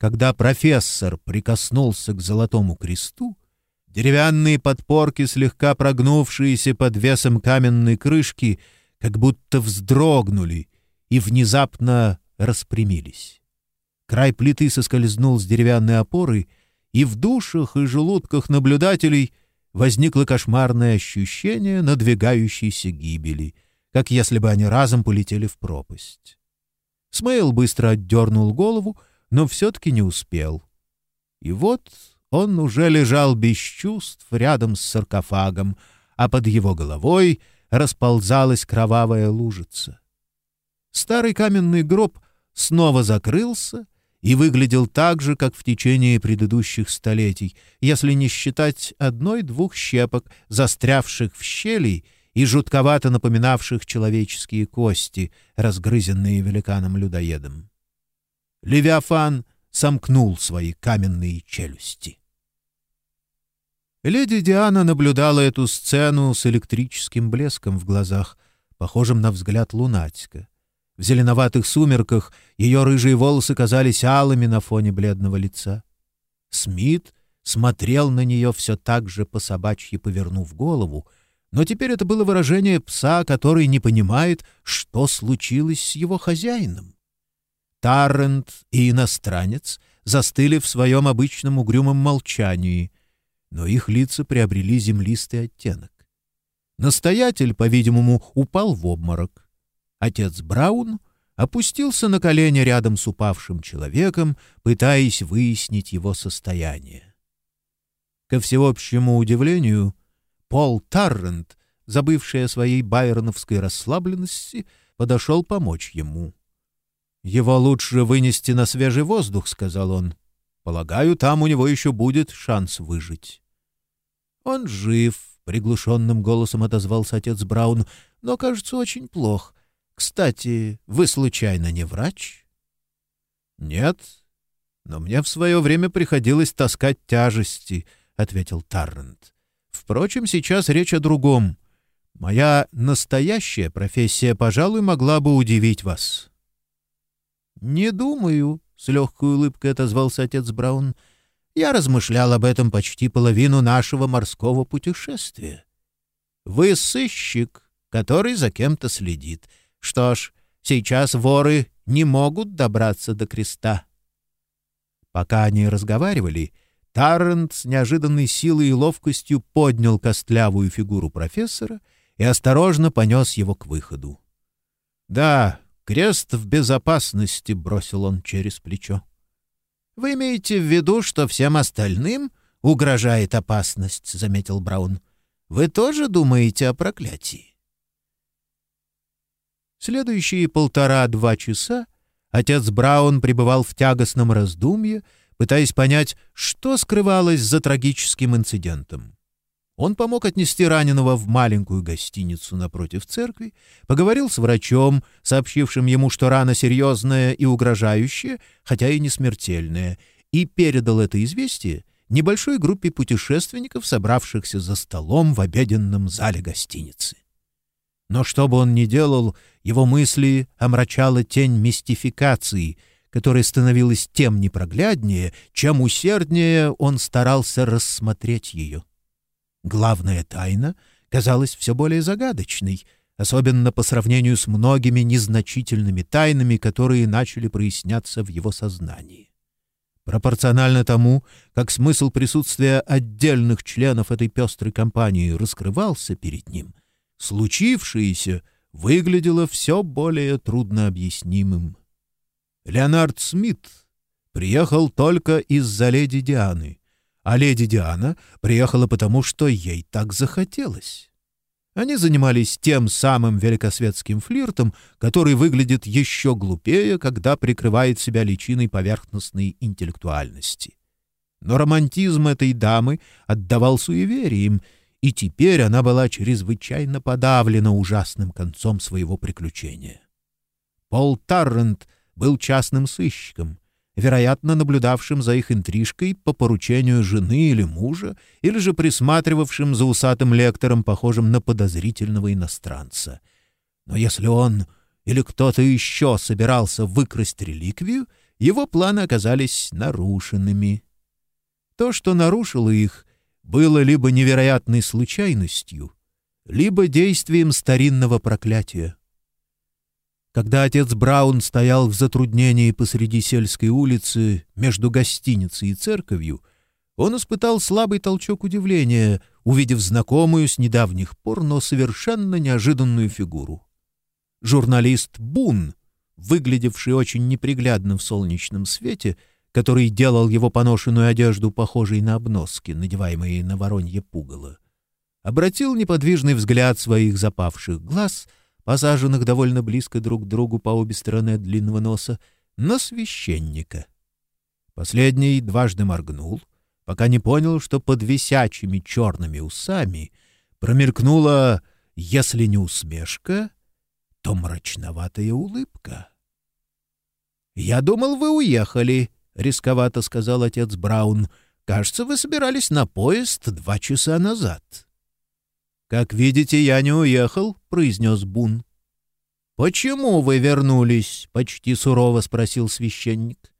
Когда профессор прикоснулся к золотому кресту, деревянные подпорки, слегка прогнувшиеся под весом каменной крышки, как будто вздрогнули и внезапно распрямились. Край плиты соскользнул с деревянной опоры, и в душах и желудках наблюдателей возникло кошмарное ощущение надвигающейся гибели, как если бы они разом полетели в пропасть. Смейл быстро отдернул голову, но все-таки не успел. И вот он уже лежал без чувств рядом с саркофагом, а под его головой расползалась кровавая лужица. Старый каменный гроб снова закрылся и выглядел так же, как в течение предыдущих столетий, если не считать одной-двух щепок, застрявших в щели и жутковато напоминавших человеческие кости, разгрызенные великаном-людоедом. Левиафан сомкнул свои каменные челюсти. Леди Диана наблюдала эту сцену с электрическим блеском в глазах, похожим на взгляд лунатика. В зеленоватых сумерках ее рыжие волосы казались алыми на фоне бледного лица. Смит смотрел на нее все так же по-собачьи, повернув голову, но теперь это было выражение пса, который не понимает, что случилось с его хозяином. Таррент и иностранец застыли в своем обычном угрюмом молчании, но их лица приобрели землистый оттенок. Настоятель, по-видимому, упал в обморок. Отец Браун опустился на колени рядом с упавшим человеком, пытаясь выяснить его состояние. Ко всеобщему удивлению, Пол Таррент, забывший о своей байроновской расслабленности, подошел помочь ему. «Его лучше вынести на свежий воздух», — сказал он. «Полагаю, там у него еще будет шанс выжить». «Он жив», — приглушенным голосом отозвался отец Браун, «но, кажется, очень плох. Кстати, вы случайно не врач?» «Нет, но мне в свое время приходилось таскать тяжести», — ответил Таррент. «Впрочем, сейчас речь о другом. Моя настоящая профессия, пожалуй, могла бы удивить вас». «Не думаю», — с легкой улыбкой отозвался отец Браун. «Я размышлял об этом почти половину нашего морского путешествия. Вы сыщик, который за кем-то следит. Что ж, сейчас воры не могут добраться до креста». Пока они разговаривали, Таррент с неожиданной силой и ловкостью поднял костлявую фигуру профессора и осторожно понес его к выходу. «Да, крест в безопасности», — бросил он через плечо. «Вы имеете в виду, что всем остальным угрожает опасность», — заметил Браун. «Вы тоже думаете о проклятии?» Следующие полтора-два часа отец Браун пребывал в тягостном раздумье, пытаясь понять, что скрывалось за трагическим инцидентом. Он помог отнести раненого в маленькую гостиницу напротив церкви, поговорил с врачом, сообщившим ему, что рана серьезная и угрожающая, хотя и не смертельная, и передал это известие небольшой группе путешественников, собравшихся за столом в обеденном зале гостиницы. Но что бы он ни делал, его мысли омрачала тень мистификации, которая становилась тем непрогляднее, чем усерднее он старался рассмотреть ее. Главная тайна казалась все более загадочной, особенно по сравнению с многими незначительными тайнами, которые начали проясняться в его сознании. Пропорционально тому, как смысл присутствия отдельных членов этой пестрой компании раскрывался перед ним, случившееся выглядело все более труднообъяснимым. Леонард Смит приехал только из-за леди Дианы, а леди Диана приехала потому, что ей так захотелось. Они занимались тем самым великосветским флиртом, который выглядит еще глупее, когда прикрывает себя личиной поверхностной интеллектуальности. Но романтизм этой дамы отдавал суевериям, и теперь она была чрезвычайно подавлена ужасным концом своего приключения. Пол Таррент был частным сыщиком, вероятно, наблюдавшим за их интрижкой по поручению жены или мужа, или же присматривавшим за усатым лектором, похожим на подозрительного иностранца. Но если он или кто-то еще собирался выкрасть реликвию, его планы оказались нарушенными. То, что нарушило их, было либо невероятной случайностью, либо действием старинного проклятия. Когда отец Браун стоял в затруднении посреди сельской улицы между гостиницей и церковью, он испытал слабый толчок удивления, увидев знакомую с недавних пор, но совершенно неожиданную фигуру. Журналист Бун, выглядевший очень неприглядно в солнечном свете, который делал его поношенную одежду похожей на обноски, надеваемые на воронье пугало, обратил неподвижный взгляд своих запавших глаз — посаженных довольно близко друг к другу по обе стороны от длинного носа, на священника. Последний дважды моргнул, пока не понял, что под висячими черными усами промелькнула, если не усмешка, то мрачноватая улыбка. «Я думал, вы уехали», — рисковато сказал отец Браун. «Кажется, вы собирались на поезд два часа назад». «Как видите, я не уехал», — произнес Бун. «Почему вы вернулись?» — почти сурово спросил священник.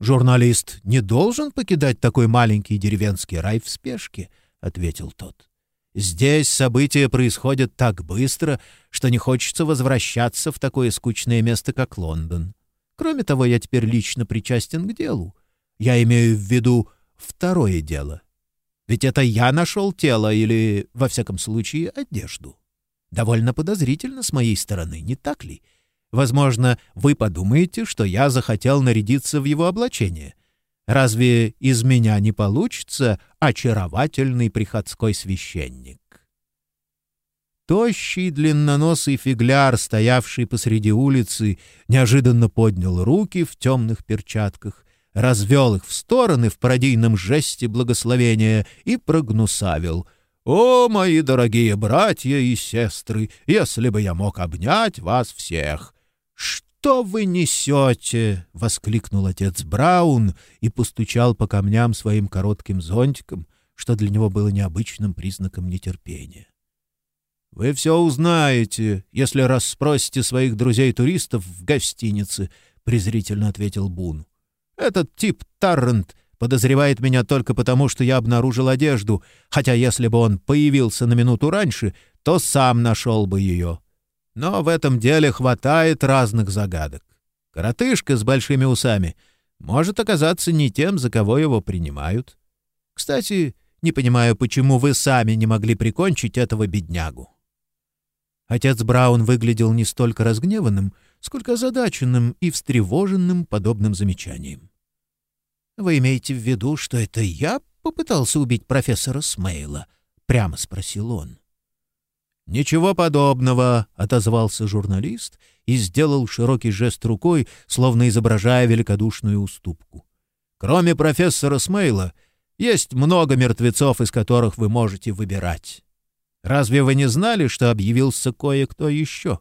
«Журналист не должен покидать такой маленький деревенский рай в спешке», — ответил тот. «Здесь события происходят так быстро, что не хочется возвращаться в такое скучное место, как Лондон. Кроме того, я теперь лично причастен к делу. Я имею в виду второе дело. Ведь это я нашел тело или, во всяком случае, одежду. Довольно подозрительно с моей стороны, не так ли? Возможно, вы подумаете, что я захотел нарядиться в его облачение. Разве из меня не получится очаровательный приходской священник? Тощий длинноносый фигляр, стоявший посреди улицы, неожиданно поднял руки в темных перчатках развел их в стороны в пародийном жесте благословения и прогнусавил. «О, мои дорогие братья и сестры, если бы я мог обнять вас всех!» что вы несете?» — воскликнул отец Браун и постучал по камням своим коротким зонтиком, что для него было необычным признаком нетерпения. «Вы все узнаете, если расспросите своих друзей-туристов в гостинице», — презрительно ответил Бун. «Этот тип Таррент подозревает меня только потому, что я обнаружил одежду, хотя если бы он появился на минуту раньше, то сам нашел бы ее. Но в этом деле хватает разных загадок. Коротышка с большими усами может оказаться не тем, за кого его принимают. Кстати, не понимаю, почему вы сами не могли прикончить этого беднягу». Отец Браун выглядел не столько разгневанным, сколько озадаченным и встревоженным подобным замечанием. «Вы имеете в виду, что это я попытался убить профессора Смейла?» — прямо спросил он. «Ничего подобного», — отозвался журналист и сделал широкий жест рукой, словно изображая великодушную уступку. «Кроме профессора Смейла, есть много мертвецов, из которых вы можете выбирать. Разве вы не знали, что объявился кое-кто еще,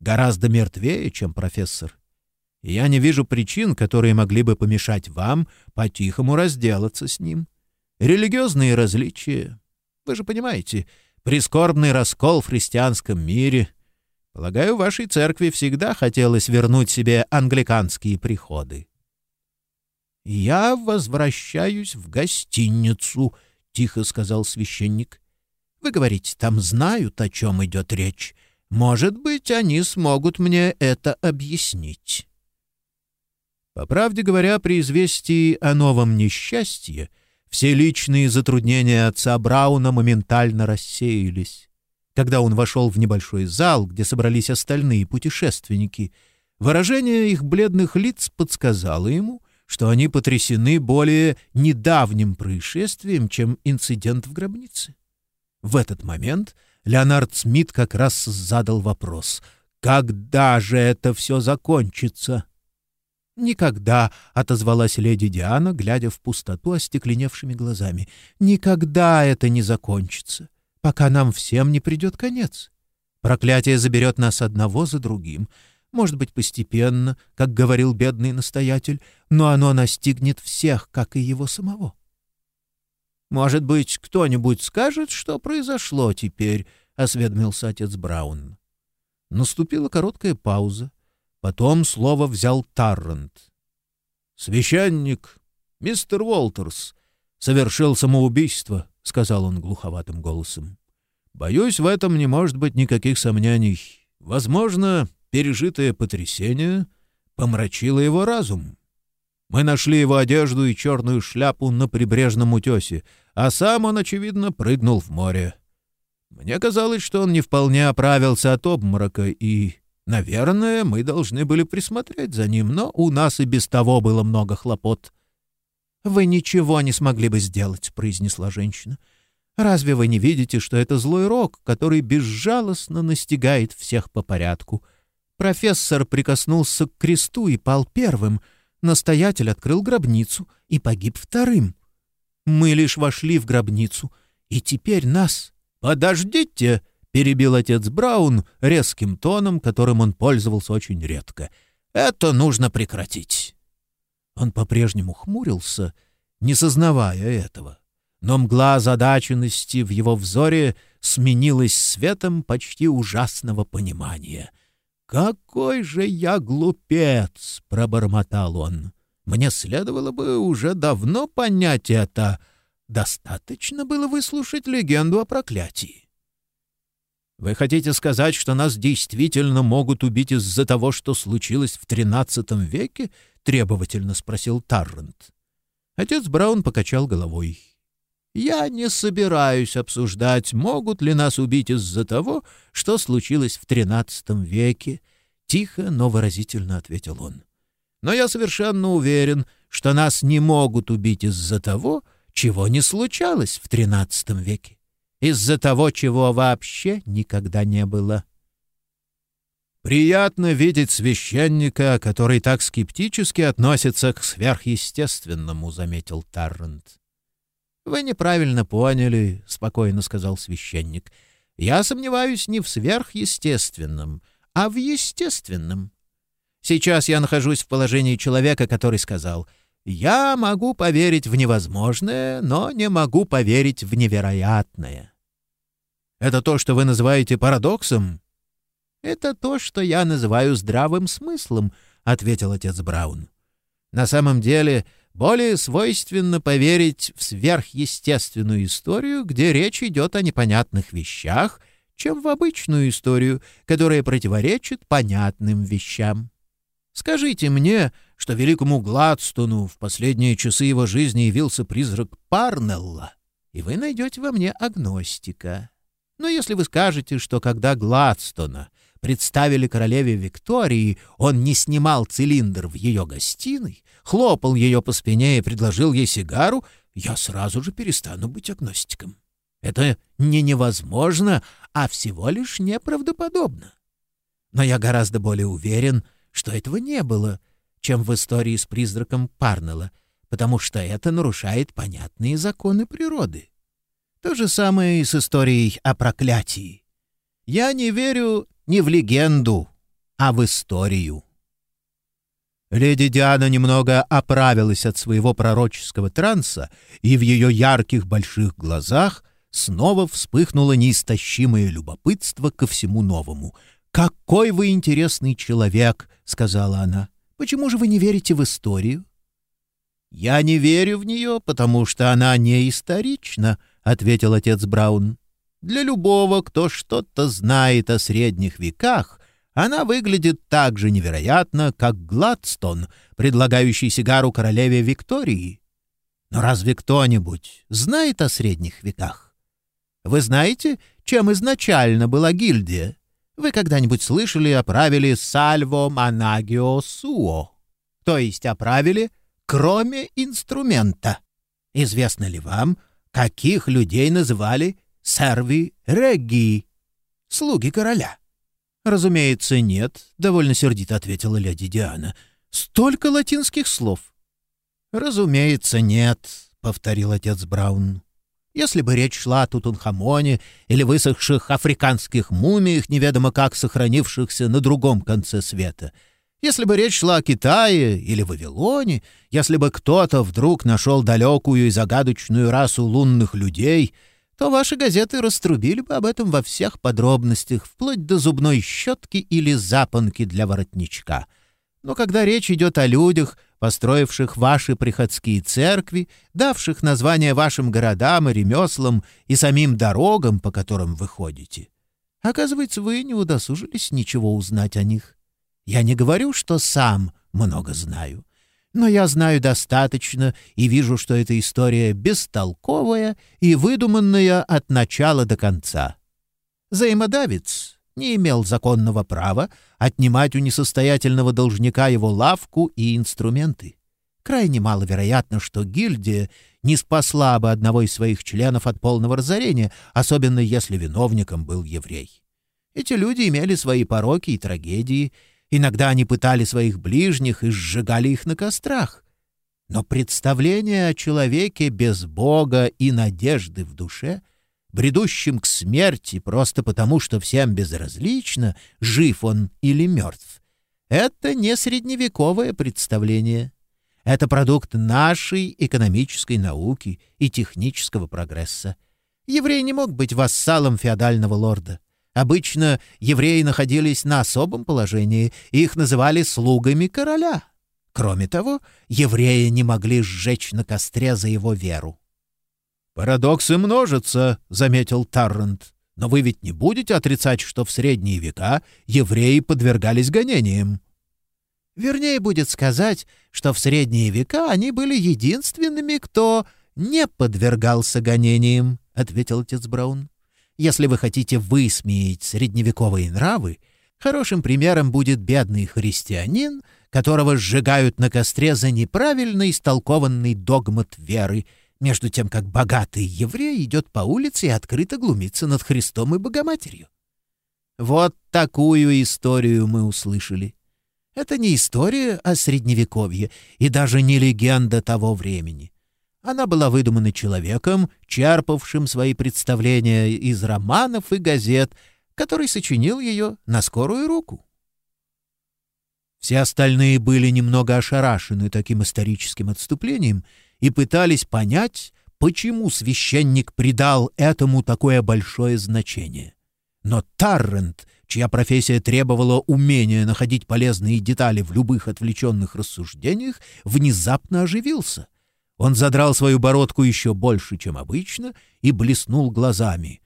гораздо мертвее, чем профессор? Я не вижу причин, которые могли бы помешать вам по-тихому разделаться с ним. Религиозные различия, вы же понимаете, прискорбный раскол в христианском мире. Полагаю, вашей церкви всегда хотелось вернуть себе англиканские приходы. «Я возвращаюсь в гостиницу», — тихо сказал священник. «Вы говорите, там знают, о чем идет речь. Может быть, они смогут мне это объяснить». По правде говоря, при известии о новом несчастье все личные затруднения отца Брауна моментально рассеялись. Когда он вошел в небольшой зал, где собрались остальные путешественники, выражение их бледных лиц подсказало ему, что они потрясены более недавним происшествием, чем инцидент в гробнице. В этот момент Леонард Смит как раз задал вопрос «Когда же это все закончится?» «Никогда», — отозвалась леди Диана, глядя в пустоту остекленевшими глазами. «Никогда это не закончится, пока нам всем не придет конец. Проклятие заберет нас одного за другим, может быть, постепенно, как говорил бедный настоятель, но оно настигнет всех, как и его самого. «Может быть, кто-нибудь скажет, что произошло теперь?» — осведомился отец Браун. Наступила короткая пауза. Потом слово взял Таррент. «Священник, мистер Уолтерс, совершил самоубийство», — сказал он глуховатым голосом. «Боюсь, в этом не может быть никаких сомнений. Возможно, пережитое потрясение помрачило его разум. Мы нашли его одежду и черную шляпу на прибрежном утесе, а сам он, очевидно, прыгнул в море. Мне казалось, что он не вполне оправился от обморока, и, наверное, мы должны были присмотреть за ним, но у нас и без того было много хлопот. «Вы ничего не смогли бы сделать», — произнесла женщина. «Разве вы не видите, что это злой рок, который безжалостно настигает всех по порядку?» Профессор прикоснулся к кресту и пал первым. Настоятель открыл гробницу и погиб вторым. Мы лишь вошли в гробницу, и теперь нас... «Подождите!» — перебил отец Браун резким тоном, которым он пользовался очень редко. «Это нужно прекратить». Он по-прежнему хмурился, не сознавая этого. Но мгла озадаченности в его взоре сменилась светом почти ужасного понимания — «Какой же я глупец!» — пробормотал он. «Мне следовало бы уже давно понять это. Достаточно было выслушать легенду о проклятии». «Вы хотите сказать, что нас действительно могут убить из-за того, что случилось в тринадцатом веке?» — требовательно спросил Таррент. Отец Браун покачал головой. Я не собираюсь обсуждать, могут ли нас убить из-за того, что случилось в XIII веке, — тихо, но выразительно ответил он. Но я совершенно уверен, что нас не могут убить из-за того, чего не случалось в XIII веке, из-за того, чего вообще никогда не было. Приятно видеть священника, который так скептически относится к сверхъестественному, — заметил Таррент. «Вы неправильно поняли», — спокойно сказал священник. «Я сомневаюсь не в сверхъестественном, а в естественном. Сейчас я нахожусь в положении человека, который сказал «Я могу поверить в невозможное, но не могу поверить в невероятное». Это то, что вы называете парадоксом? Это то, что я называю здравым смыслом, ответил отец Браун. На самом деле, более свойственно поверить в сверхъестественную историю, где речь идет о непонятных вещах, чем в обычную историю, которая противоречит понятным вещам. Скажите мне, что великому Гладстону в последние часы его жизни явился призрак Парнелла, и вы найдете во мне агностика. Но если вы скажете, что когда Гладстона представили королеве Виктории, он не снимал цилиндр в ее гостиной, хлопал ее по спине и предложил ей сигару, я сразу же перестану быть агностиком. Это не невозможно, а всего лишь неправдоподобно. Но я гораздо более уверен, что этого не было, чем в истории с призраком Парнелла, потому что это нарушает понятные законы природы. То же самое и с историей о проклятии. Я не верю не в легенду, а в историю. Леди Диана немного оправилась от своего пророческого транса, и в ее ярких больших глазах снова вспыхнуло неистощимое любопытство ко всему новому — «Какой вы интересный человек!» — сказала она. «Почему же вы не верите в историю?» «Я не верю в нее, потому что она не исторична», — ответил отец Браун. «Для любого, кто что-то знает о средних веках, она выглядит так же невероятно, как Гладстон, предлагающий сигару королеве Виктории. Но разве кто-нибудь знает о средних веках? Вы знаете, чем изначально была гильдия?» Вы когда-нибудь слышали о правиле «сальво манагио суо», то есть о правиле «кроме инструмента»? Известно ли вам, каких людей называли «серви регги» — слуги короля? «Разумеется, нет», — довольно сердито ответила леди Диана. «Столько латинских слов». «Разумеется, нет», — повторил отец Браун. Если бы речь шла о Тутанхамоне или высохших африканских мумиях, неведомо как сохранившихся на другом конце света, если бы речь шла о Китае или Вавилоне, если бы кто-то вдруг нашел далекую и загадочную расу лунных людей, то ваши газеты раструбили бы об этом во всех подробностях, вплоть до зубной щетки или запонки для воротничка. Но когда речь идет о людях, построивших ваши приходские церкви, давших название вашим городам и ремеслам и самим дорогам, по которым вы ходите. Оказывается, вы не удосужились ничего узнать о них. Я не говорю, что сам много знаю, но я знаю достаточно и вижу, что эта история бестолковая и выдуманная от начала до конца. Взаимодавец не имел законного права отнимать у несостоятельного должника его лавку и инструменты. Крайне маловероятно, что гильдия не спасла бы одного из своих членов от полного разорения, особенно если виновником был еврей. Эти люди имели свои пороки и трагедии, иногда они пытали своих ближних и сжигали их на кострах. Но представление о человеке без Бога и надежды в душе — бредущим к смерти просто потому, что всем безразлично, жив он или мертв. Это не средневековое представление. Это продукт нашей экономической науки и технического прогресса. Еврей не мог быть вассалом феодального лорда. Обычно евреи находились на особом положении, их называли слугами короля. Кроме того, евреи не могли сжечь на костре за его веру. «Парадоксы множатся», — заметил Таррент. «Но вы ведь не будете отрицать, что в средние века евреи подвергались гонениям?» «Вернее будет сказать, что в средние века они были единственными, кто не подвергался гонениям», — ответил отец Браун. «Если вы хотите высмеять средневековые нравы, хорошим примером будет бедный христианин, которого сжигают на костре за неправильно истолкованный догмат веры — между тем как богатый еврей идет по улице и открыто глумится над Христом и Богоматерью. Вот такую историю мы услышали. Это не история о Средневековье и даже не легенда того времени. Она была выдумана человеком, черпавшим свои представления из романов и газет, который сочинил ее на скорую руку. Все остальные были немного ошарашены таким историческим отступлением и пытались понять, почему священник придал этому такое большое значение. Но Таррент, чья профессия требовала умения находить полезные детали в любых отвлеченных рассуждениях, внезапно оживился. Он задрал свою бородку еще больше, чем обычно, и блеснул глазами.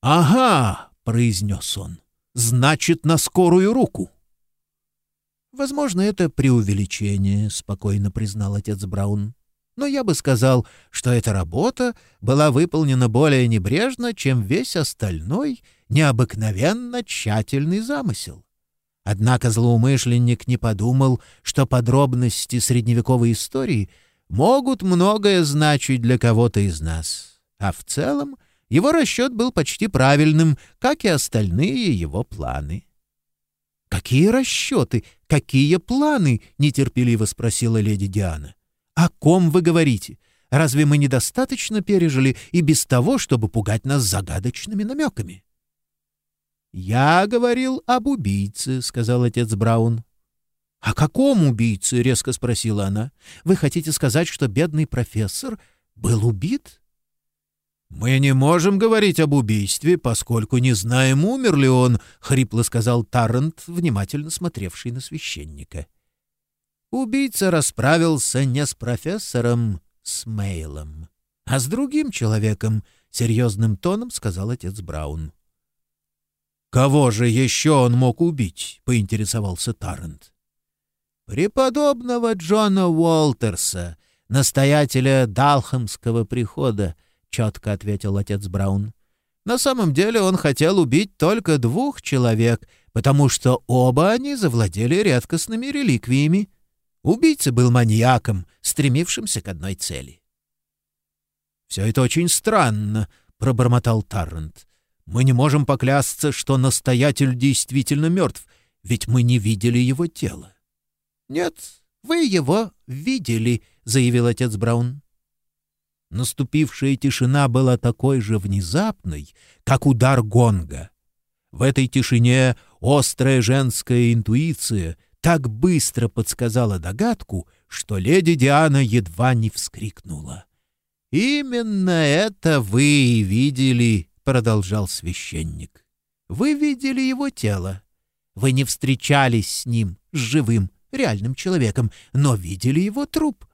«Ага!» — произнес он. «Значит, на скорую руку!» «Возможно, это преувеличение», — спокойно признал отец Браун. «Но я бы сказал, что эта работа была выполнена более небрежно, чем весь остальной необыкновенно тщательный замысел. Однако злоумышленник не подумал, что подробности средневековой истории могут многое значить для кого-то из нас, а в целом его расчет был почти правильным, как и остальные его планы. «Какие расчеты? Какие планы?» — нетерпеливо спросила леди Диана. «О ком вы говорите? Разве мы недостаточно пережили и без того, чтобы пугать нас загадочными намеками?» «Я говорил об убийце», — сказал отец Браун. «О каком убийце?» — резко спросила она. «Вы хотите сказать, что бедный профессор был убит?» «Мы не можем говорить об убийстве, поскольку не знаем, умер ли он», — хрипло сказал Таррент, внимательно смотревший на священника. Убийца расправился не с профессором Смейлом, а с другим человеком, — серьезным тоном сказал отец Браун. «Кого же еще он мог убить?» — поинтересовался Таррент. «Преподобного Джона Уолтерса, настоятеля Далхамского прихода», — четко ответил отец Браун. «На самом деле он хотел убить только двух человек, потому что оба они завладели редкостными реликвиями. Убийца был маньяком, стремившимся к одной цели». «Все это очень странно», — пробормотал Таррент. Мы не можем поклясться, что настоятель действительно мертв, ведь мы не видели его тело. — Нет, вы его видели, — заявил отец Браун. Наступившая тишина была такой же внезапной, как удар гонга. В этой тишине острая женская интуиция так быстро подсказала догадку, что леди Диана едва не вскрикнула. «Именно это вы видели — продолжал священник. «Вы видели его тело. Вы не встречались с ним, с живым, реальным человеком, но видели его труп.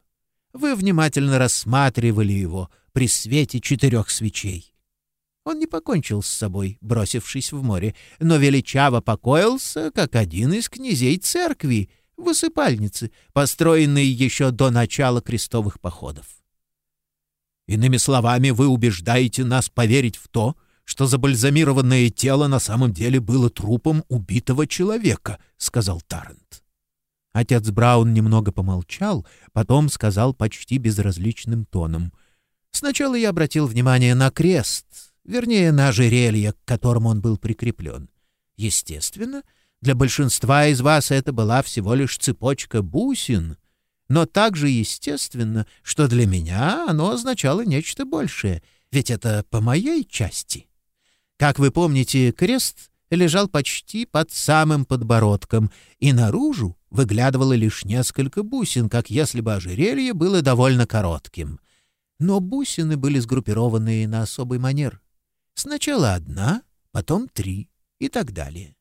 Вы внимательно рассматривали его при свете четырех свечей. Он не покончил с собой, бросившись в море, но величаво покоился, как один из князей церкви, в усыпальнице, построенной еще до начала крестовых походов. Иными словами, вы убеждаете нас поверить в то, что забальзамированное тело на самом деле было трупом убитого человека, — сказал Таррент. Отец Браун немного помолчал, потом сказал почти безразличным тоном. «Сначала я обратил внимание на крест, вернее, на ожерелье, к которому он был прикреплен. Естественно, для большинства из вас это была всего лишь цепочка бусин — но также естественно, что для меня оно означало нечто большее, ведь это по моей части. Как вы помните, крест лежал почти под самым подбородком, и наружу выглядывало лишь несколько бусин, как если бы ожерелье было довольно коротким. Но бусины были сгруппированы на особый манер. Сначала одна, потом три и так далее.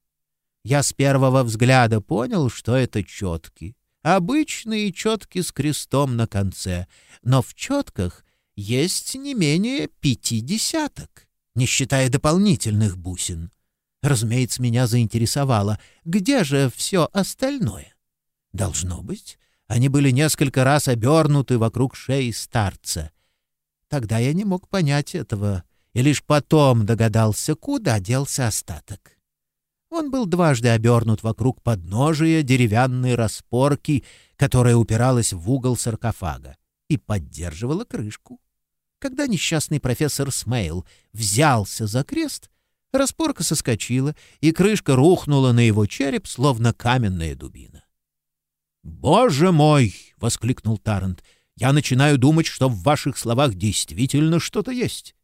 Я с первого взгляда понял, что это четки, Обычные четки с крестом на конце, но в четках есть не менее пяти десяток, не считая дополнительных бусин. Разумеется, меня заинтересовало, где же все остальное? Должно быть, они были несколько раз обернуты вокруг шеи старца. Тогда я не мог понять этого, и лишь потом догадался, куда делся остаток. Он был дважды обернут вокруг подножия деревянной распорки, которая упиралась в угол саркофага и поддерживала крышку. Когда несчастный профессор Смейл взялся за крест, распорка соскочила, и крышка рухнула на его череп, словно каменная дубина. «Боже мой!» — воскликнул Тарант. «Я начинаю думать, что в ваших словах действительно что-то есть.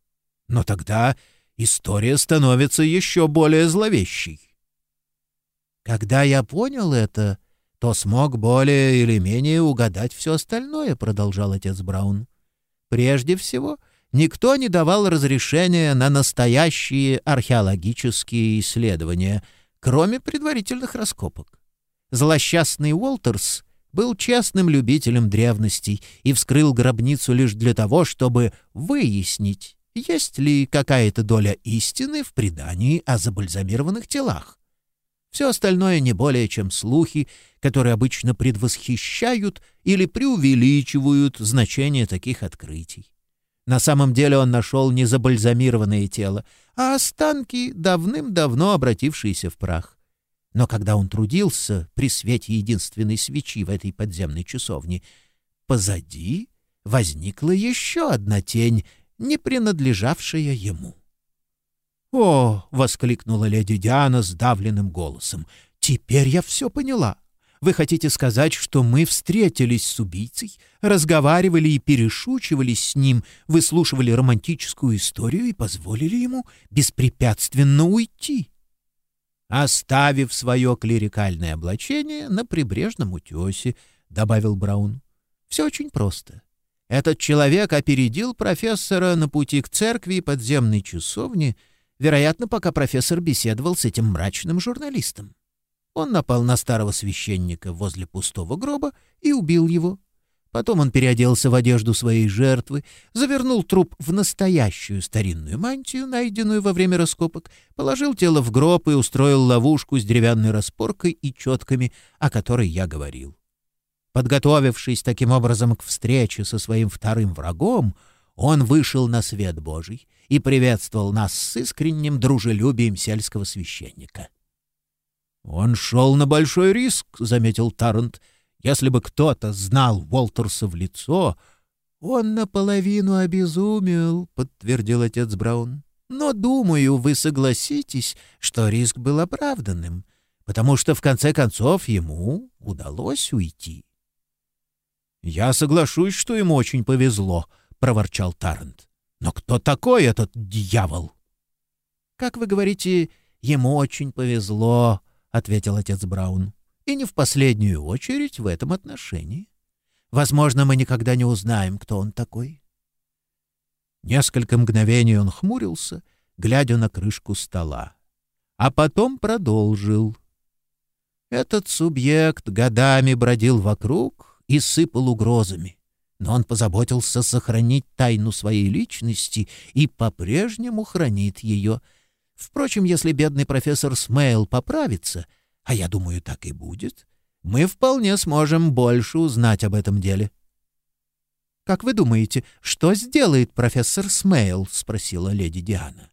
Но тогда история становится еще более зловещей». Когда я понял это, то смог более или менее угадать все остальное, продолжал отец Браун. Прежде всего, никто не давал разрешения на настоящие археологические исследования, кроме предварительных раскопок. Злосчастный Уолтерс был честным любителем древностей и вскрыл гробницу лишь для того, чтобы выяснить, есть ли какая-то доля истины в предании о забальзамированных телах. Все остальное не более чем слухи, которые обычно предвосхищают или преувеличивают значение таких открытий. На самом деле он нашел не забальзамированное тело, а останки, давным-давно обратившиеся в прах. Но когда он трудился при свете единственной свечи в этой подземной часовне, позади возникла еще одна тень, не принадлежавшая ему. «О!» — воскликнула леди Диана сдавленным голосом. «Теперь я все поняла. Вы хотите сказать, что мы встретились с убийцей, разговаривали и перешучивались с ним, выслушивали романтическую историю и позволили ему беспрепятственно уйти?» «Оставив свое клерикальное облачение на прибрежном утесе», — добавил Браун. «Все очень просто. Этот человек опередил профессора на пути к церкви и подземной часовне — Вероятно, пока профессор беседовал с этим мрачным журналистом. Он напал на старого священника возле пустого гроба и убил его. Потом он переоделся в одежду своей жертвы, завернул труп в настоящую старинную мантию, найденную во время раскопок, положил тело в гроб и устроил ловушку с деревянной распоркой и четками, о которой я говорил. Подготовившись таким образом к встрече со своим вторым врагом, он вышел на свет Божий и приветствовал нас с искренним дружелюбием сельского священника. «Он шел на большой риск», — заметил Таррент. «Если бы кто-то знал Уолтерса в лицо...» «Он наполовину обезумел», — подтвердил отец Браун. «Но, думаю, вы согласитесь, что риск был оправданным, потому что, в конце концов, ему удалось уйти». «Я соглашусь, что ему очень повезло», — проворчал Таррент. Но кто такой этот дьявол? — Как вы говорите, ему очень повезло, — ответил отец Браун. — И не в последнюю очередь в этом отношении. Возможно, мы никогда не узнаем, кто он такой. Несколько мгновений он хмурился, глядя на крышку стола. А потом продолжил. Этот субъект годами бродил вокруг и сыпал угрозами но он позаботился сохранить тайну своей личности и по-прежнему хранит ее. Впрочем, если бедный профессор Смейл поправится, а я думаю, так и будет, мы вполне сможем больше узнать об этом деле. — Как вы думаете, что сделает профессор Смейл? — спросила леди Диана. —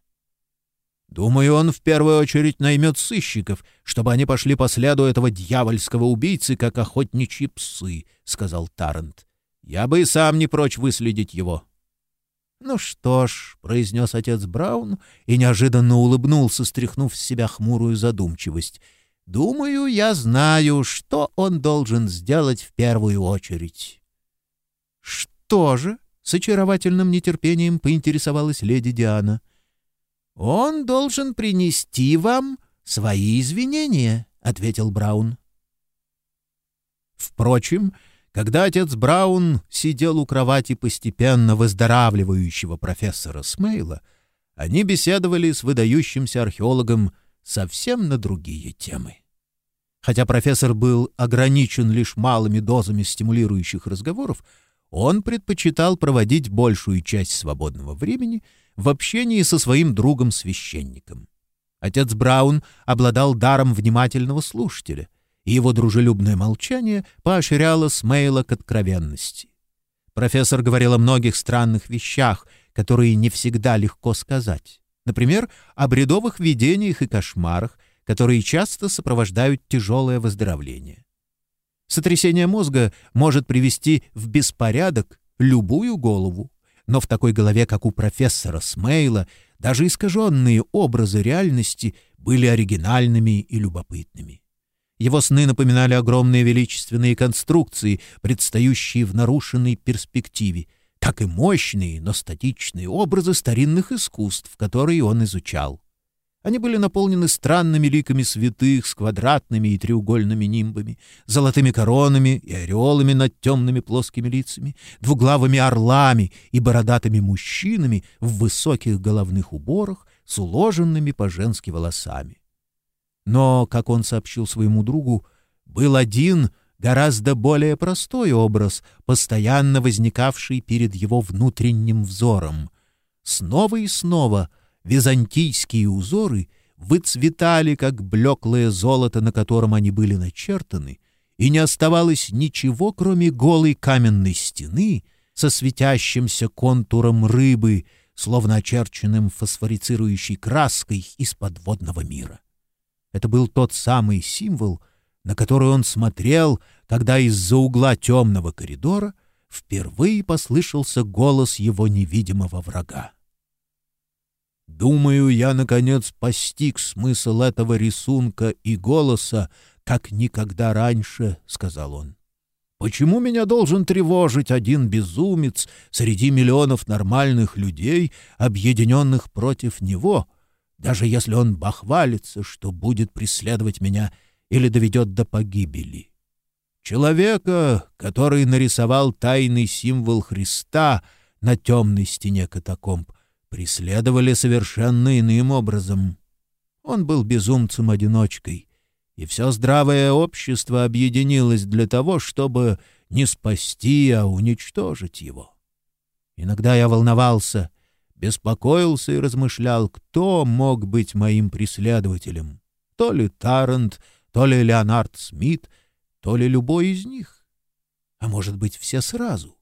Думаю, он в первую очередь наймет сыщиков, чтобы они пошли по следу этого дьявольского убийцы, как охотничьи псы, — сказал Таррент. Я бы и сам не прочь выследить его. — Ну что ж, — произнес отец Браун и неожиданно улыбнулся, стряхнув с себя хмурую задумчивость. — Думаю, я знаю, что он должен сделать в первую очередь. — Что же? — с очаровательным нетерпением поинтересовалась леди Диана. — Он должен принести вам свои извинения, — ответил Браун. Впрочем, — когда отец Браун сидел у кровати постепенно выздоравливающего профессора Смейла, они беседовали с выдающимся археологом совсем на другие темы. Хотя профессор был ограничен лишь малыми дозами стимулирующих разговоров, он предпочитал проводить большую часть свободного времени в общении со своим другом-священником. Отец Браун обладал даром внимательного слушателя — и его дружелюбное молчание поощряло Смейла к откровенности. Профессор говорил о многих странных вещах, которые не всегда легко сказать. Например, о бредовых видениях и кошмарах, которые часто сопровождают тяжелое выздоровление. Сотрясение мозга может привести в беспорядок любую голову, но в такой голове, как у профессора Смейла, даже искаженные образы реальности были оригинальными и любопытными. Его сны напоминали огромные величественные конструкции, предстающие в нарушенной перспективе, так и мощные, но статичные образы старинных искусств, которые он изучал. Они были наполнены странными ликами святых с квадратными и треугольными нимбами, золотыми коронами и ореолами над темными плоскими лицами, двуглавыми орлами и бородатыми мужчинами в высоких головных уборах с уложенными по-женски волосами. Но, как он сообщил своему другу, был один гораздо более простой образ, постоянно возникавший перед его внутренним взором. Снова и снова — византийские узоры выцветали, как блеклое золото, на котором они были начертаны, и не оставалось ничего, кроме голой каменной стены со светящимся контуром рыбы, словно очерченным фосфорицирующей краской из подводного мира. Это был тот самый символ, на который он смотрел, когда из-за угла темного коридора впервые послышался голос его невидимого врага. Думаю, я, наконец, постиг смысл этого рисунка и голоса, как никогда раньше, — сказал он. Почему меня должен тревожить один безумец среди миллионов нормальных людей, объединенных против него, даже если он бахвалится, что будет преследовать меня или доведет до погибели? Человека, который нарисовал тайный символ Христа на темной стене катакомб — преследовали совершенно иным образом. Он был безумцем-одиночкой, и все здравое общество объединилось для того, чтобы не спасти, а уничтожить его. Иногда я волновался, беспокоился и размышлял, кто мог быть моим преследователем. То ли Тарант, то ли Леонард Смит, то ли любой из них. А может быть, все сразу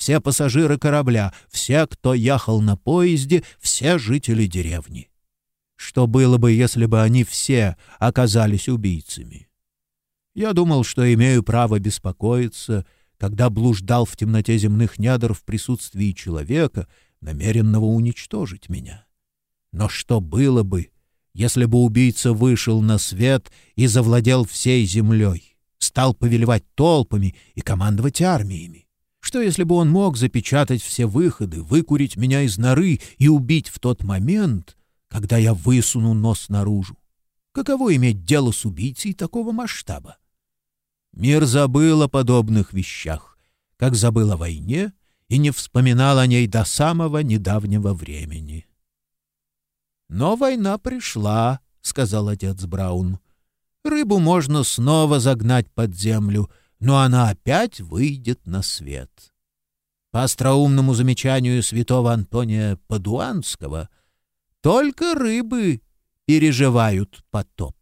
все пассажиры корабля, все, кто ехал на поезде, все жители деревни. Что было бы, если бы они все оказались убийцами? Я думал, что имею право беспокоиться, когда блуждал в темноте земных недр в присутствии человека, намеренного уничтожить меня. Но что было бы, если бы убийца вышел на свет и завладел всей землей, стал повелевать толпами и командовать армиями? Что, если бы он мог запечатать все выходы, выкурить меня из норы и убить в тот момент, когда я высуну нос наружу? Каково иметь дело с убийцей такого масштаба? Мир забыл о подобных вещах, как забыл о войне и не вспоминал о ней до самого недавнего времени. «Но война пришла», — сказал отец Браун. «Рыбу можно снова загнать под землю, но она опять выйдет на свет. По остроумному замечанию святого Антония Падуанского, только рыбы переживают потоп.